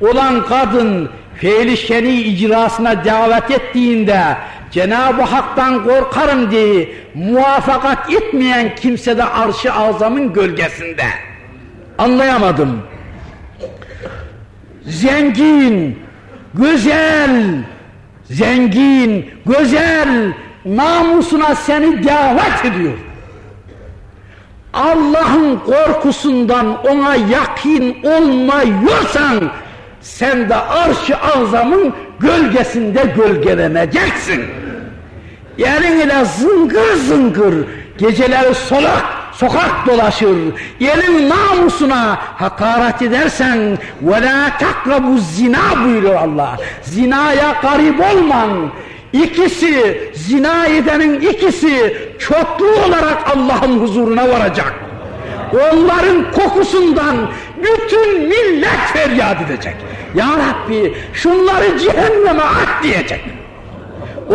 olan kadın fiili şeni icrasına davet ettiğinde Cenab-ı Hak'tan korkarım diye muvaffakat etmeyen kimse de arş-ı azamın gölgesinde. Anlayamadım. Zengin, güzel, zengin, güzel, namusuna seni davet ediyor. Allah'ın korkusundan ona yakin olmuyorsan sen de arş-ı azamın gölgesinde gölgeleneceksin. Yerin ile zıngır zıngır geceleri solak sokak dolaşır, yerin namusuna hakaret edersen ve la takrabu zina buyuruyor Allah. Zinaya garip olman. İkisi, zina edenin ikisi çoklu olarak Allah'ın huzuruna varacak. Onların kokusundan bütün millet feryat edecek. Ya Rabbi şunları cehenneme at diyecek.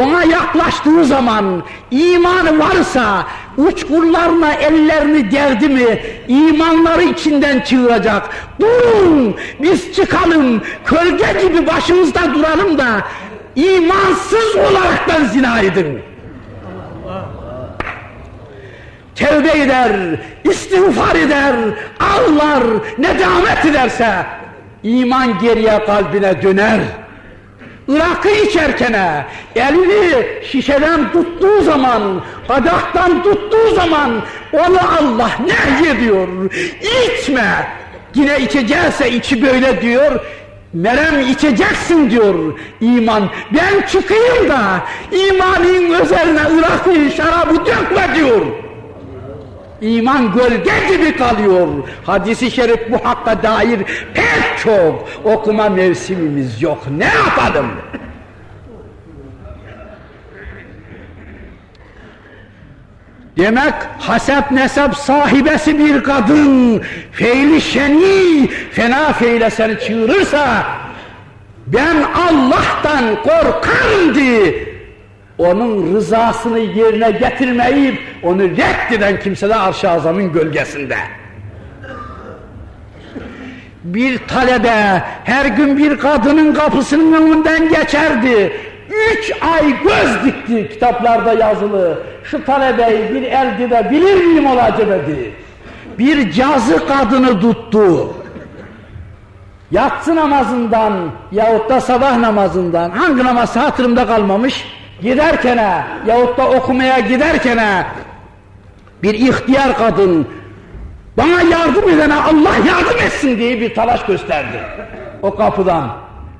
Ona yaklaştığı zaman imanı varsa uçkurlarına ellerini derdi mi imanları içinden çığıracak. Durun biz çıkalım kölge gibi başımızda duralım da imansız olarak ben zina edin. Tevbe eder, istiğfar eder, ağlar, nedamet ederse iman geriye kalbine döner. Irak'ı içerken elini şişeden tuttuğu zaman, kadaktan tuttuğu zaman onu Allah nehyediyor. İçme! Yine içecekse içi böyle diyor, Merem içeceksin diyor iman. Ben çıkayım da imanın üzerine Irak'ı şarabı dökme diyor. İman gölge gibi kalıyor. Hadisi şerif bu hakka dair pek çok okuma mevsimimiz yok. Ne yapalım? Demek hasep nesep sahibesi bir kadın feili şeni fena feyle seni çığırırsa ben Allah'tan korkarım diye onun rızasını yerine getirmeyip onu reddeden kimse de arş-ı azamın gölgesinde. Bir talebe her gün bir kadının kapısının önünden geçerdi. Üç ay göz dikti kitaplarda yazılı. Şu talebeyi bir elde bilir miyim olacak dedi. Bir cazı kadını tuttu. Yatsı namazından yahut da sabah namazından hangi namaz hatırımda kalmamış giderken yahut da okumaya giderken bir ihtiyar kadın bana yardım edene Allah yardım etsin diye bir talaş gösterdi o kapıdan.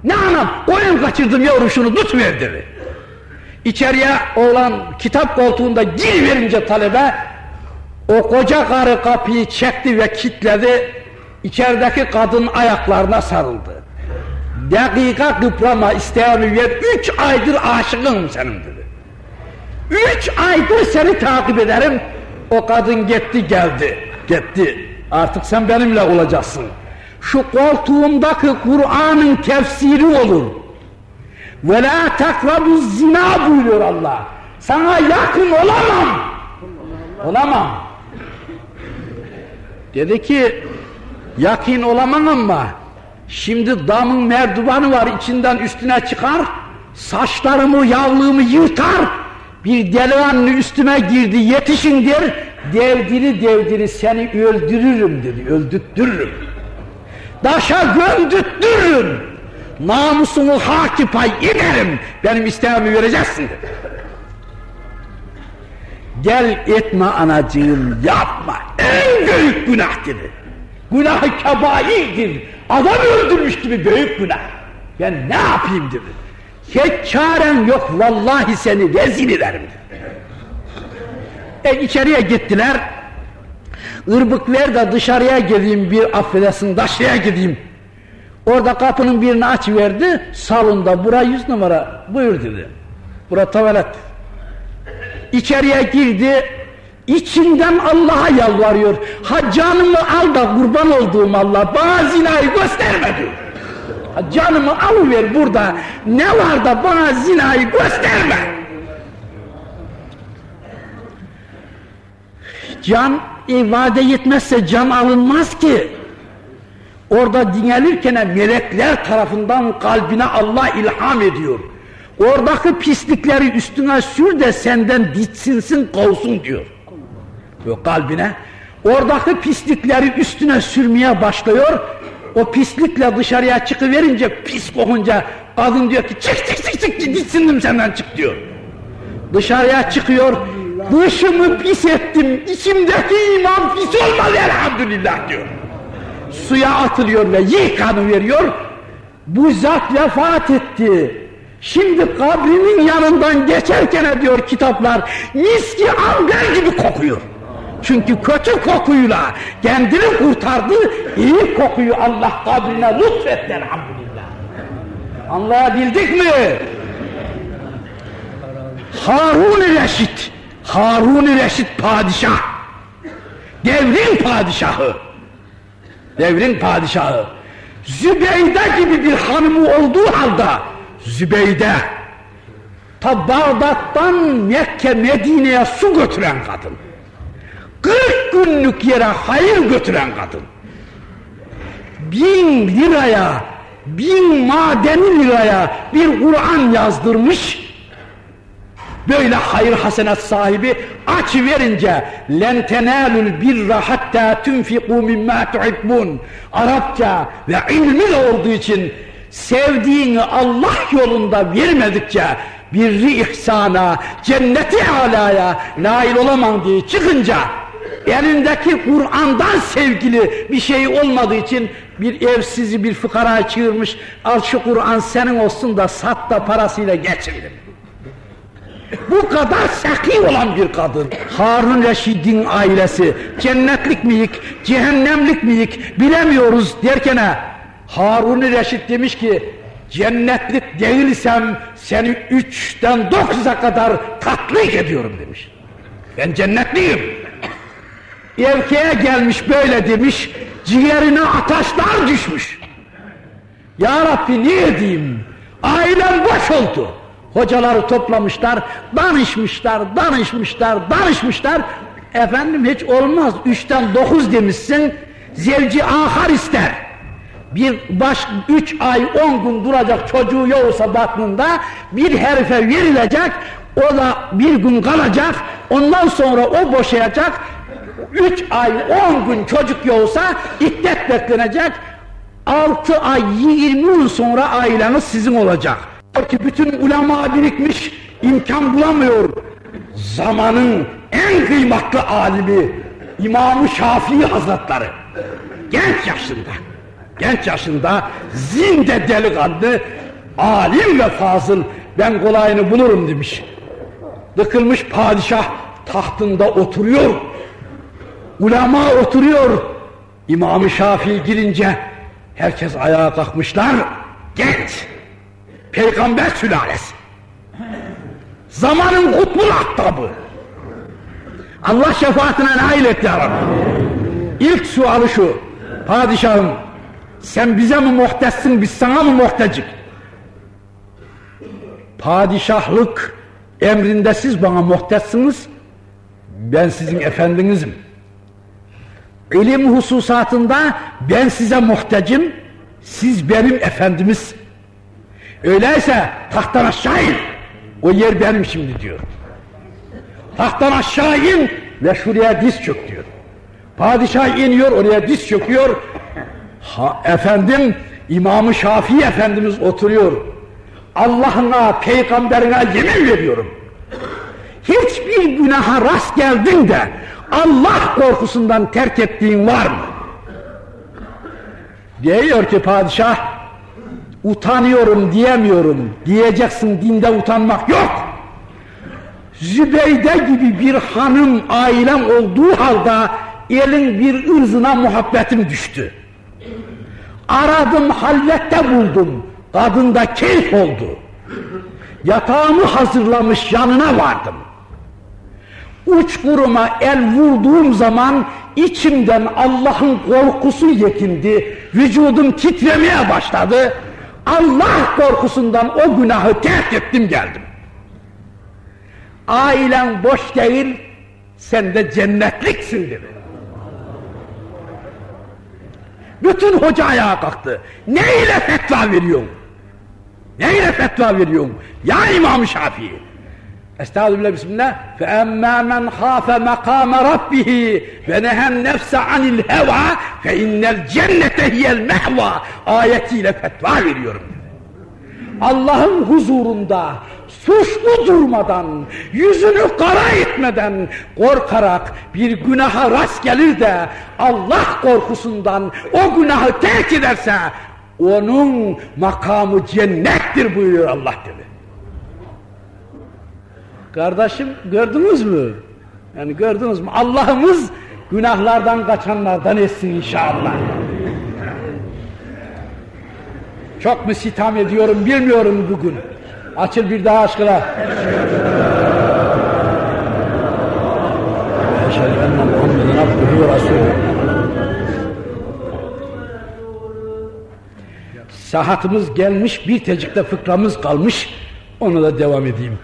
Ne anam oyun kaçırdım yavrum şunu tutmuyor dedi. İçeriye oğlan kitap koltuğunda gir verince talebe o koca karı kapıyı çekti ve kilitledi. İçerideki kadın ayaklarına sarıldı dakika kıprama isteğimi ver, üç aydır aşığım senin dedi. Üç aydır seni takip ederim. O kadın gitti geldi, gitti. Artık sen benimle olacaksın. Şu koltuğumdaki Kur'an'ın tefsiri olur. Ve la takrabu zina buyuruyor Allah. Sana yakın olamam. Olamam. Dedi ki, yakın olamam ama Şimdi damın merdivanı var içinden üstüne çıkar, saçlarımı yavlığımı yırtar, bir delikanlı üstüme girdi yetişin der, devdiri devdiri seni öldürürüm dedi, öldürtürürüm. Daşa gömdürtürürüm, namusumu haki pay ederim, benim isteğimi vereceksin dedi. Gel etme anacığım yapma, en büyük günah dedi. Günah kebairdir. Adam öldürmüş gibi büyük günah. Ben ne yapayım dedi. Hiç çarem yok vallahi seni rezil ederim dedi. E içeriye gittiler. Irbık ver de dışarıya gideyim bir affedersin taşıya gideyim. Orada kapının birini aç verdi. Salonda bura yüz numara buyur dedi. Bura tuvalet. İçeriye girdi, içinden Allah'a yalvarıyor. Ha canımı al da kurban olduğum Allah bana zinayı gösterme diyor. Ha canımı alıver burada. Ne var da bana zinayı gösterme. Can e, yetmezse can alınmaz ki. Orada dinlenirken melekler tarafından kalbine Allah ilham ediyor. Oradaki pislikleri üstüne sür de senden ditsinsin kovsun diyor. Yok kalbine. Oradaki pislikleri üstüne sürmeye başlıyor. O pislikle dışarıya çıkıverince pis kokunca kadın diyor ki çık çık çık çık ditsindim senden çık diyor. Dışarıya çıkıyor. Dışımı pis ettim. içimdeki iman pis olmalı elhamdülillah diyor. Suya atılıyor ve yıkanı veriyor. Bu zat vefat etti. Şimdi kabrinin yanından geçerken diyor kitaplar miski amber gibi kokuyor. Çünkü kötü kokuyla kendini kurtardı, iyi kokuyu Allah kabrine lütfetti elhamdülillah. Anlayabildik mi? Harun-i Reşit, Harun-i Reşit padişah, devrin padişahı, devrin padişahı, Zübeyde gibi bir hanımı olduğu halde Zübeyde ta Bağdat'tan Mekke Medine'ye su götüren kadın. 40 günlük yere hayır götüren kadın. Bin liraya, bin madeni liraya bir Kur'an yazdırmış. Böyle hayır hasenet sahibi aç verince len tenalul birra hatta tunfiqu mimma tuhibbun. Arapça ve ilmi de olduğu için sevdiğini Allah yolunda vermedikçe birri ihsana, cenneti alaya nail olamam diye çıkınca elindeki Kur'an'dan sevgili bir şey olmadığı için bir evsizi bir fıkara çığırmış al şu Kur'an senin olsun da sat da parasıyla geçirin. Bu kadar saki olan bir kadın. Harun Reşid'in ailesi cennetlik miyik, cehennemlik miyik bilemiyoruz derken harun Reşit demiş ki cennetlik değilsem seni üçten dokuza kadar tatlık ediyorum demiş. Ben cennetliyim. Erkeğe gelmiş böyle demiş, ciğerine ataşlar düşmüş. Ya Rabbi ne edeyim? Ailem boş oldu. Hocaları toplamışlar, danışmışlar, danışmışlar, danışmışlar. Efendim hiç olmaz, üçten dokuz demişsin, zevci ahar ister. Bir baş üç ay on gün duracak çocuğu yoksa batnında bir herife verilecek, o da bir gün kalacak, ondan sonra o boşayacak, üç ay on gün çocuk yoksa iddet beklenecek, altı ay yirmi yıl sonra aileniz sizin olacak. Ki bütün ulema birikmiş, imkan bulamıyor. Zamanın en kıymetli alimi İmam-ı Şafii Hazretleri genç yaşında genç yaşında zinde delikanlı alim ve fazıl ben kolayını bulurum demiş. Dıkılmış padişah tahtında oturuyor. Ulema oturuyor. İmam-ı Şafii girince herkes ayağa kalkmışlar. Genç. Peygamber sülalesi. Zamanın kutbul attabı. Allah şefaatine nail et ya Rabbi. İlk sualı şu. Padişahım sen bize mi muhtessin biz sana mı muhtecik? Padişahlık emrinde siz bana muhtessiniz. Ben sizin efendinizim. İlim hususatında ben size muhtecim. Siz benim efendimiz. Öyleyse tahttan aşağı in. O yer benim şimdi diyor. Tahttan aşağı in ve şuraya diz çök diyor. Padişah iniyor oraya diz çöküyor. Ha, efendim İmam-ı Şafii Efendimiz oturuyor. Allah'ına, peygamberine yemin veriyorum. Hiçbir günaha rast geldin de Allah korkusundan terk ettiğin var mı? Diyor ki padişah, utanıyorum diyemiyorum. Diyeceksin dinde utanmak yok. Zübeyde gibi bir hanım ailem olduğu halde elin bir ırzına muhabbetim düştü. Aradım halvette buldum. Kadında keyif oldu. Yatağımı hazırlamış yanına vardım. Uç kuruma el vurduğum zaman içimden Allah'ın korkusu yekindi. Vücudum titremeye başladı. Allah korkusundan o günahı terk ettim geldim. Ailen boş değil, sen de cennetliksin dedi. Bütün hoca ayağa kalktı. Ne ile fetva veriyorsun? Ne ile fetva veriyorsun? Ya İmam Şafii. Estağfirullah bismillah. Fe emmâ men khâfe mekâme rabbihi ve nehen nefse anil heva fe innel cennete ayetiyle fetva veriyorum. Allah'ın huzurunda suçlu durmadan, yüzünü kara etmeden, korkarak bir günaha rast gelir de Allah korkusundan o günahı terk ederse onun makamı cennettir buyuruyor Allah Teala. Kardeşim gördünüz mü? Yani gördünüz mü? Allah'ımız günahlardan kaçanlardan etsin inşallah. Çok mu sitam ediyorum bilmiyorum bugün. Açıl bir daha aşkına. Sahatımız gelmiş, bir tecikte fıkramız kalmış. Onu da devam edeyim.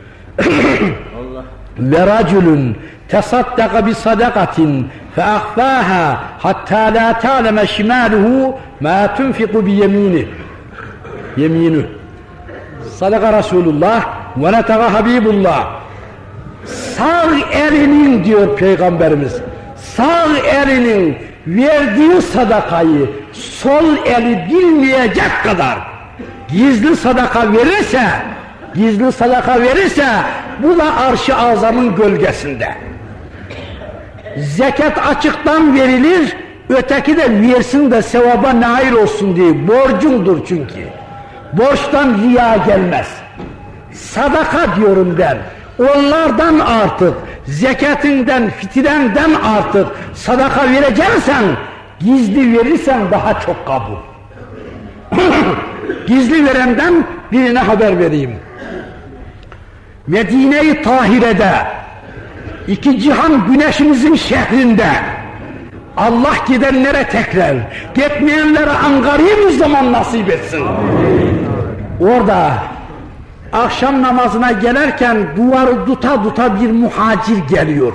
Ve raculun tesaddaka bi sadakatin fe ahfaha hatta la ta'leme şimaluhu ma tunfiku bi yemini. Yeminu. Sadaka Resulullah ve netega Habibullah. Sağ elinin diyor Peygamberimiz. Sağ elinin verdiği sadakayı sol eli bilmeyecek kadar gizli sadaka verirse gizli sadaka verirse bu da arş-ı azamın gölgesinde. Zekat açıktan verilir, öteki de versin de sevaba nail olsun diye borcundur çünkü. Borçtan riya gelmez. Sadaka diyorum ben. Onlardan artık, zekatinden, fitrenden artık sadaka vereceksen, gizli verirsen daha çok kabul. Gizli verenden birine haber vereyim. Medine-i Tahire'de, iki cihan güneşimizin şehrinde, Allah gidenlere tekrar, gitmeyenlere Ankara'yı bir zaman nasip etsin. Orada akşam namazına gelirken duvarı tuta tuta bir muhacir geliyor.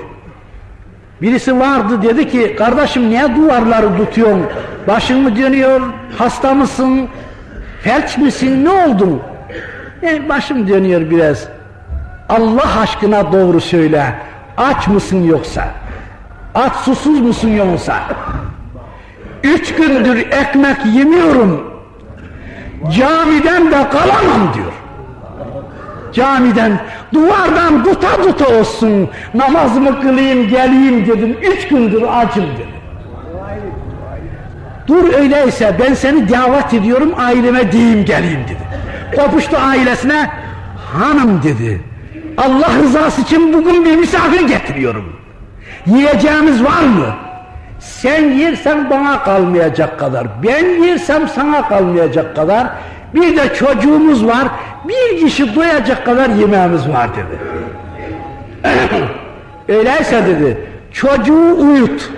Birisi vardı dedi ki kardeşim niye duvarları tutuyorsun? Başın mı dönüyor? Hasta mısın? Felç misin? Ne oldun? E, başım dönüyor biraz. Allah aşkına doğru söyle. Aç mısın yoksa? Aç susuz musun yoksa? Üç gündür ekmek yemiyorum. Camiden de kalamam diyor. Camiden, duvardan tuta tuta olsun. Namazımı kılayım geleyim dedim. Üç gündür acım dedim. Dur öyleyse ben seni davet ediyorum aileme diyeyim geleyim dedi. Kopuştu ailesine hanım dedi. Allah rızası için bugün bir misafir getiriyorum. Yiyeceğimiz var mı? Sen yersen bana kalmayacak kadar, ben yersem sana kalmayacak kadar, bir de çocuğumuz var, bir kişi doyacak kadar yemeğimiz var dedi. [coughs] Öyleyse dedi, çocuğu uyut,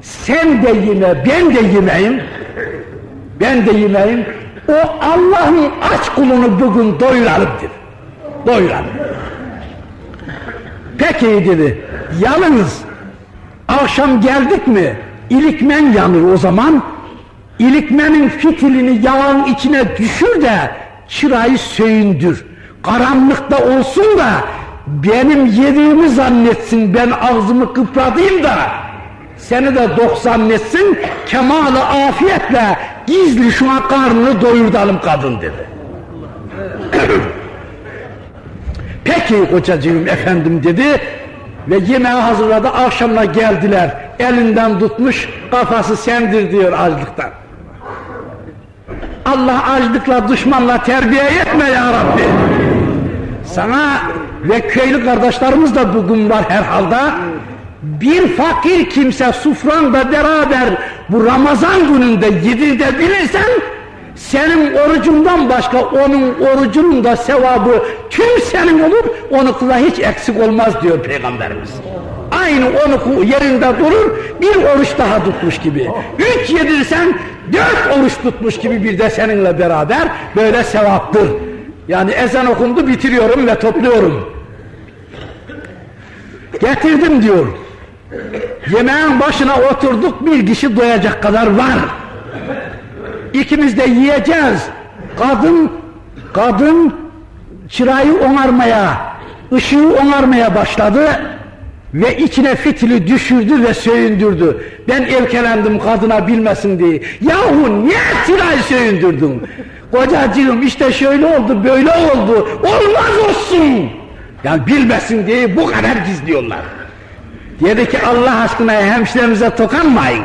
sen de yeme, ben de yemeyim, ben de yemeyim, o Allah'ın aç kulunu bugün doyuralım dedi. Doyuralım. Peki dedi, yalnız akşam geldik mi ilikmen yanır o zaman, ilikmenin fitilini yağın içine düşür de çırayı söyündür. Karanlıkta olsun da benim yediğimi zannetsin, ben ağzımı kıpradayım da seni de dok zannetsin, kemalı afiyetle gizli şuna karnını doyurdalım kadın dedi. [coughs] Peki kocacığım efendim dedi ve yemeği hazırladı akşamla geldiler. Elinden tutmuş kafası sendir diyor açlıktan. Allah açlıkla düşmanla terbiye etme ya Rabbi. Sana ve köylü kardeşlerimiz de bugün var herhalde. Bir fakir kimse sufranda beraber bu Ramazan gününde yedirebilirsen senin orucundan başka onun orucunun da sevabı tüm senin olur, onu hiç eksik olmaz diyor Peygamberimiz. Aynı onu yerinde durur, bir oruç daha tutmuş gibi. Üç yedirsen dört oruç tutmuş gibi bir de seninle beraber böyle sevaptır. Yani ezan okundu bitiriyorum ve topluyorum. Getirdim diyor. Yemeğin başına oturduk bir kişi doyacak kadar var. İkimiz de yiyeceğiz. Kadın, kadın çırayı onarmaya, ışığı onarmaya başladı ve içine fitili düşürdü ve söyündürdü. Ben evkelendim kadına bilmesin diye. Yahu niye çırayı söyündürdün? Kocacığım işte şöyle oldu, böyle oldu. Olmaz olsun. Yani bilmesin diye bu kadar gizliyorlar. Dedi ki Allah aşkına hemşiremize tokanmayın.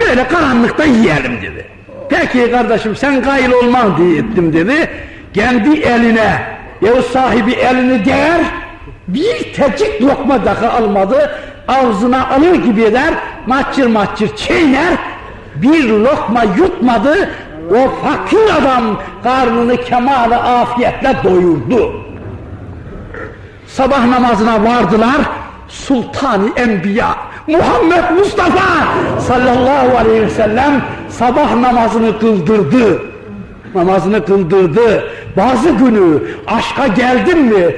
Böyle karanlıkta yiyelim dedi. Peki kardeşim sen gayil olmam diye ettim dedi. Kendi eline, ev sahibi elini değer, bir tecik lokma daha almadı. Ağzına alır gibi eder, maçır maçır çiğner, bir lokma yutmadı. O fakir adam karnını kemalı afiyetle doyurdu. Sabah namazına vardılar, Sultan-ı Enbiya Muhammed Mustafa sallallahu aleyhi ve sellem sabah namazını kıldırdı. Namazını kıldırdı. Bazı günü aşka geldin mi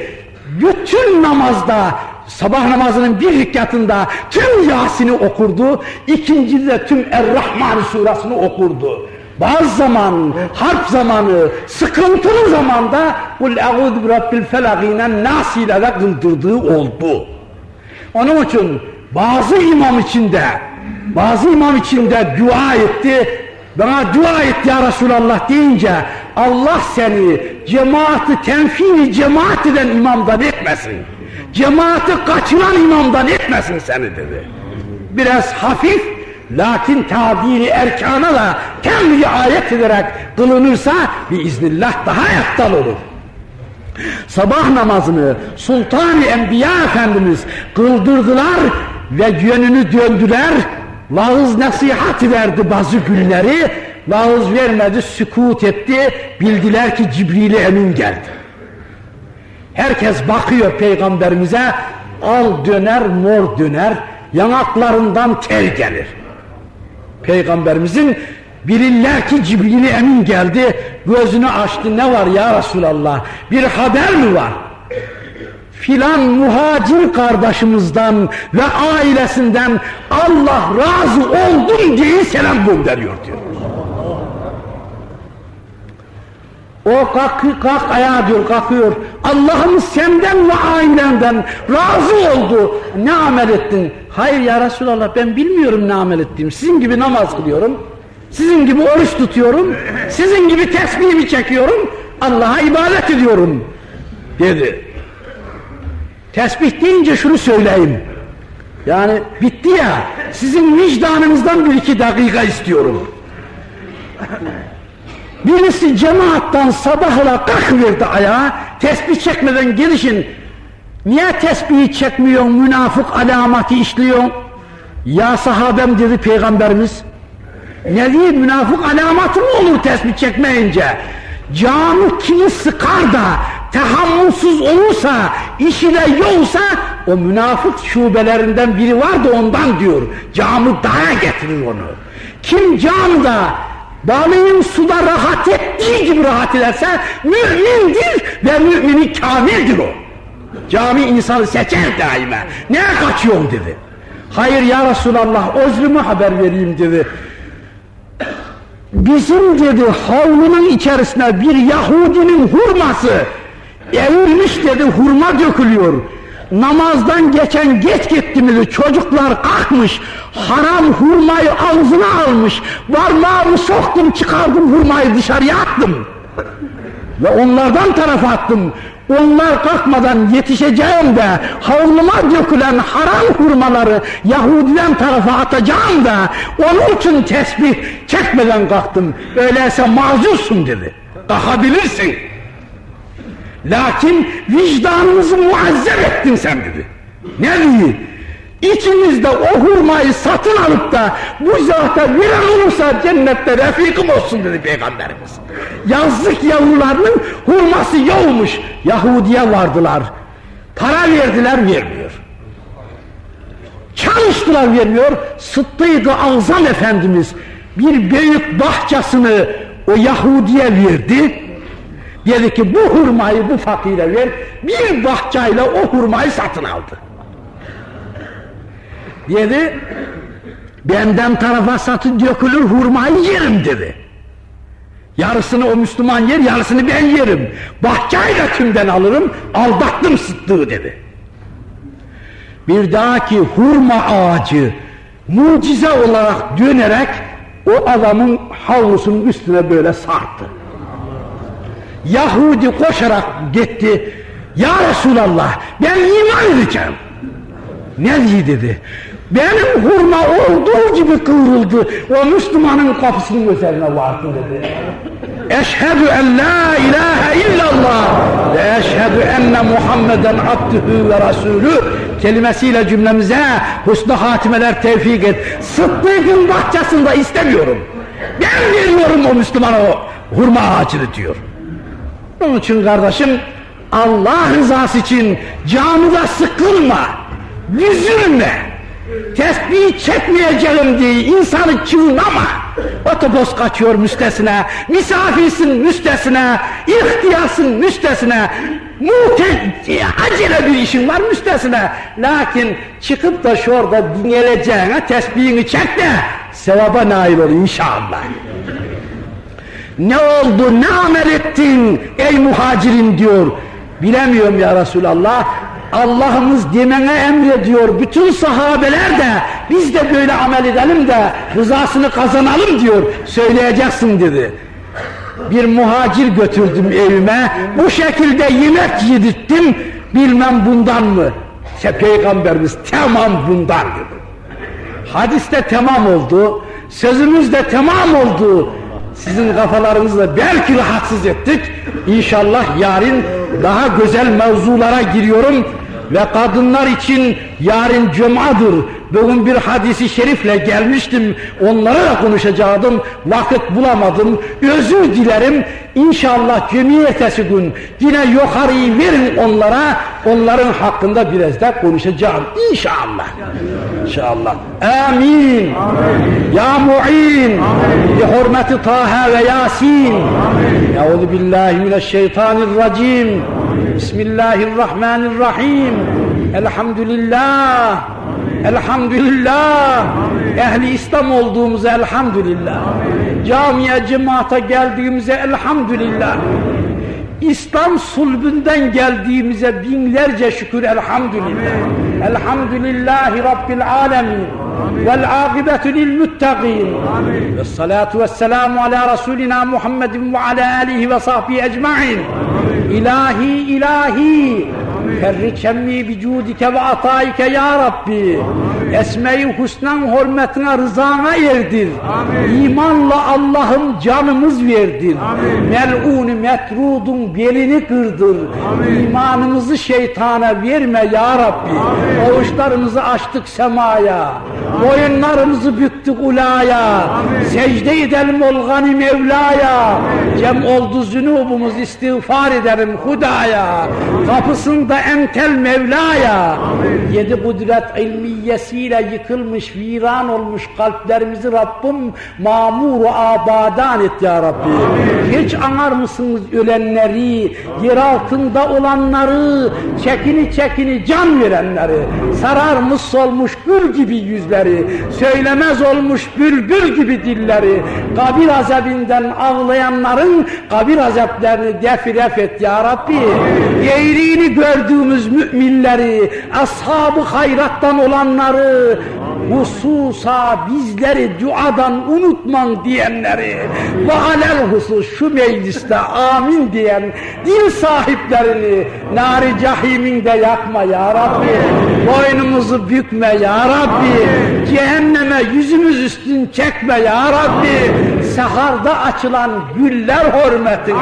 bütün namazda sabah namazının bir rikatında tüm Yasin'i okurdu. İkincide de tüm Er-Rahman surasını okurdu. Bazı zaman, harp zamanı, sıkıntılı zamanda kul eûzü bi rabbil felagînen nas kıldırdığı oldu. Onun için bazı imam içinde, bazı imam içinde dua etti, bana dua et ya Resulallah deyince Allah seni cemaati tenfili cemaat eden imamdan etmesin. Cemaati kaçıran imamdan etmesin seni dedi. Biraz hafif lakin tadili erkana da tem riayet ederek kılınırsa biiznillah daha eftal olur sabah namazını Sultan-ı Enbiya Efendimiz kıldırdılar ve yönünü döndüler. Lağız nasihat verdi bazı günleri. Lağız vermedi, sükut etti. Bildiler ki Cibril Emin geldi. Herkes bakıyor peygamberimize. Al döner, mor döner. Yanaklarından ter gelir. Peygamberimizin Bilirler ki Cibril Emin geldi, gözünü açtı. Ne var ya Resulallah? Bir haber mi var? Filan muhacir kardeşimizden ve ailesinden Allah razı oldum diye selam gönderiyor diyor. O kalk, kalk ayağa diyor, kalkıyor. Allah'ım senden ve ailenden razı oldu. Ne amel ettin? Hayır ya Resulallah ben bilmiyorum ne amel ettiğimi. Sizin gibi namaz kılıyorum. Sizin gibi oruç tutuyorum, sizin gibi tesbihimi çekiyorum, Allah'a ibadet ediyorum dedi. Tesbih deyince şunu söyleyeyim. Yani bitti ya, sizin vicdanınızdan bir iki dakika istiyorum. Birisi cemaattan sabahla kalkıverdi ayağa, tesbih çekmeden gelişin. Niye tesbihi çekmiyorsun, münafık alamati işliyorsun? Ya sahabem dedi peygamberimiz. Ne diye münafık alamatı mı olur tesbih çekmeyince? Canı kimi sıkar da tahammülsüz olursa, işi de yoksa o münafık şubelerinden biri var da ondan diyor. Camı daha getirir onu. Kim camda balığın suda rahat ettiği gibi rahat ederse mümindir ve mümini kamildir o. Cami insanı seçer daima. Ne kaçıyorsun dedi. Hayır ya Resulallah özrümü haber vereyim dedi. Bizim dedi havlunun içerisine bir Yahudinin hurması evirmiş dedi hurma dökülüyor. Namazdan geçen geç gitti mi çocuklar kalkmış haram hurmayı ağzına almış varmağımı soktum çıkardım hurmayı dışarıya attım ve onlardan tarafa attım onlar kalkmadan yetişeceğim de havluma dökülen haram hurmaları Yahudiden tarafa atacağım da onun için tesbih çekmeden kalktım. Öyleyse mazursun dedi. Kalkabilirsin. Lakin vicdanınızı muazzeb ettin sen dedi. Ne diyor? İçinizde o hurmayı satın alıp da bu zata veren olursa cennette refikim olsun dedi Peygamberimiz. Yazlık yavrularının hurması yokmuş. Yahudi'ye vardılar. Para verdiler vermiyor. Çalıştılar vermiyor. Sıddık-ı Azam Efendimiz bir büyük bahçesini o Yahudi'ye verdi. Dedi ki bu hurmayı bu fakire ver. Bir bahçeyle o hurmayı satın aldı. Dedi benden tarafa satı dökülür hurmayı yerim dedi. Yarısını o Müslüman yer, yarısını ben yerim. Bahçeyle kimden alırım? Aldattım sıddığı dedi. Bir dahaki hurma ağacı mucize olarak dönerek o adamın havlusunun üstüne böyle sarktı. Yahudi koşarak gitti. Ya Resulallah ben iman edeceğim. Ne diye dedi. Benim hurma olduğu gibi kıvrıldı. O Müslümanın kapısının üzerine vardı dedi. Eşhedü en la ilahe illallah ve eşhedü enne Muhammeden abdühü ve rasulü kelimesiyle cümlemize husnu hatimeler tevfik et. Sıddık'ın bahçesinde istemiyorum. Ben veriyorum o Müslümana o hurma ağacını diyor. Onun için kardeşim Allah rızası için camide sıkılma, üzülme. Tesbih çekmeyeceğim diye insanı çığlama. Otobüs kaçıyor müstesine, misafirsin müstesine, ihtiyarsın müstesine, mute acele bir işin var müstesine. Lakin çıkıp da şurada dinleyeceğine tesbihini çek de sevaba nail ol inşallah. Ne oldu, ne amel ettin ey muhacirin diyor. Bilemiyorum ya Resulallah. Allah'ımız demene emrediyor. Bütün sahabeler de biz de böyle amel edelim de rızasını kazanalım diyor. Söyleyeceksin dedi. Bir muhacir götürdüm evime. Bu şekilde yemek yedirttim. Bilmem bundan mı? İşte Peygamberimiz tamam bundan dedi. Hadiste tamam oldu. Sözümüz de tamam oldu. Sizin kafalarınızla belki rahatsız ettik. İnşallah yarın daha güzel mevzulara giriyorum ve kadınlar için yarın cumadır. Bugün bir hadisi şerifle gelmiştim. Onlara da konuşacaktım. Vakit bulamadım. Özür dilerim. İnşallah cemiyetesi gün yine yukarıyı verin onlara. Onların hakkında biraz da konuşacağım. İnşallah. İnşallah. Amin. Amin. Ya mu'in. Bi hurmeti Taha ve Yasin. Euzu billahi mineşşeytanirracim. Bismillahirrahmanirrahim. Elhamdülillah. Elhamdülillah. Ehli İslam olduğumuza elhamdülillah. Camiye cemaate geldiğimize elhamdülillah. İslam sulbünden geldiğimize binlerce şükür elhamdülillah. Elhamdülillahi Rabbil alemin. Vel akibetu lil muttaqin. Ve salatu ve selamu ala Resulina Muhammedin ve ala alihi ve sahbihi ecma'in. İlahi ilahi Ferrik hemmi bicudike ve ataike ya Rabbi. Esme-i husnan hürmetine rızana erdir. Amin. İmanla Allah'ım canımız verdir. Mel'un metrudun belini kırdır. Amin. İmanımızı şeytana verme ya Rabbi. Oğuşlarımızı açtık semaya. Boyunlarımızı büktük ulaya. Secde edelim olgani Mevla'ya. Cem oldu zünubumuz istiğfar ederim Huda'ya. Kapısında entel Mevla'ya. Yedi kudret ilmiyesiyle yıkılmış, viran olmuş kalplerimizi Rabbim mamuru abadan et ya Rabbi. Amin. Hiç anar mısınız ölenleri, yer altında olanları, çekini çekini can verenleri, sararmış solmuş gül gibi yüzleri, söylemez olmuş bülbül gibi dilleri, kabir azabinden ağlayanların kabir azaplarını defiref et ya Rabbi. Yeğriğini gördüğümüz müminleri, ashab-ı hayrattan olanları, hususa bizleri duadan unutman diyenleri ve alel husus şu mecliste amin diyen dil sahiplerini nari cahiminde yakma ya Rabbi. Boynumuzu bükme ya Rabbi. Cehenneme yüzümüz üstün çekme ya Rabbi. Saharda açılan güller hürmetine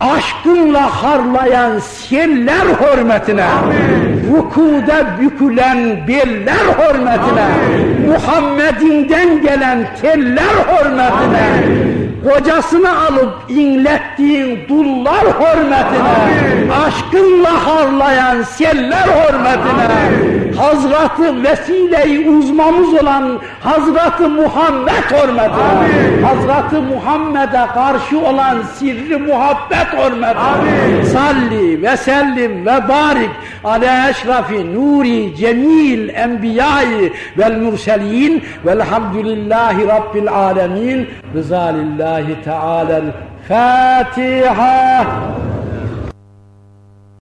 aşkınla harlayan seller hürmetine, vukuda bükülen beller hürmetine, Muhammed'inden gelen teller hürmetine, kocasını alıp inlettiğin dullar hürmetine, aşkınla harlayan seller hürmetine, Hazreti vesile-i uzmamız olan Hazreti Muhammed hürmetine, Hazreti Muhammed'e karşı olan sirri muhabbet hürmetine, salli ve sellim ve barik ala eşrafi nuri cemil enbiyayı vel murselin velhamdülillahi rabbil alemin. Rızalillahi الله تعالى الفاتحة.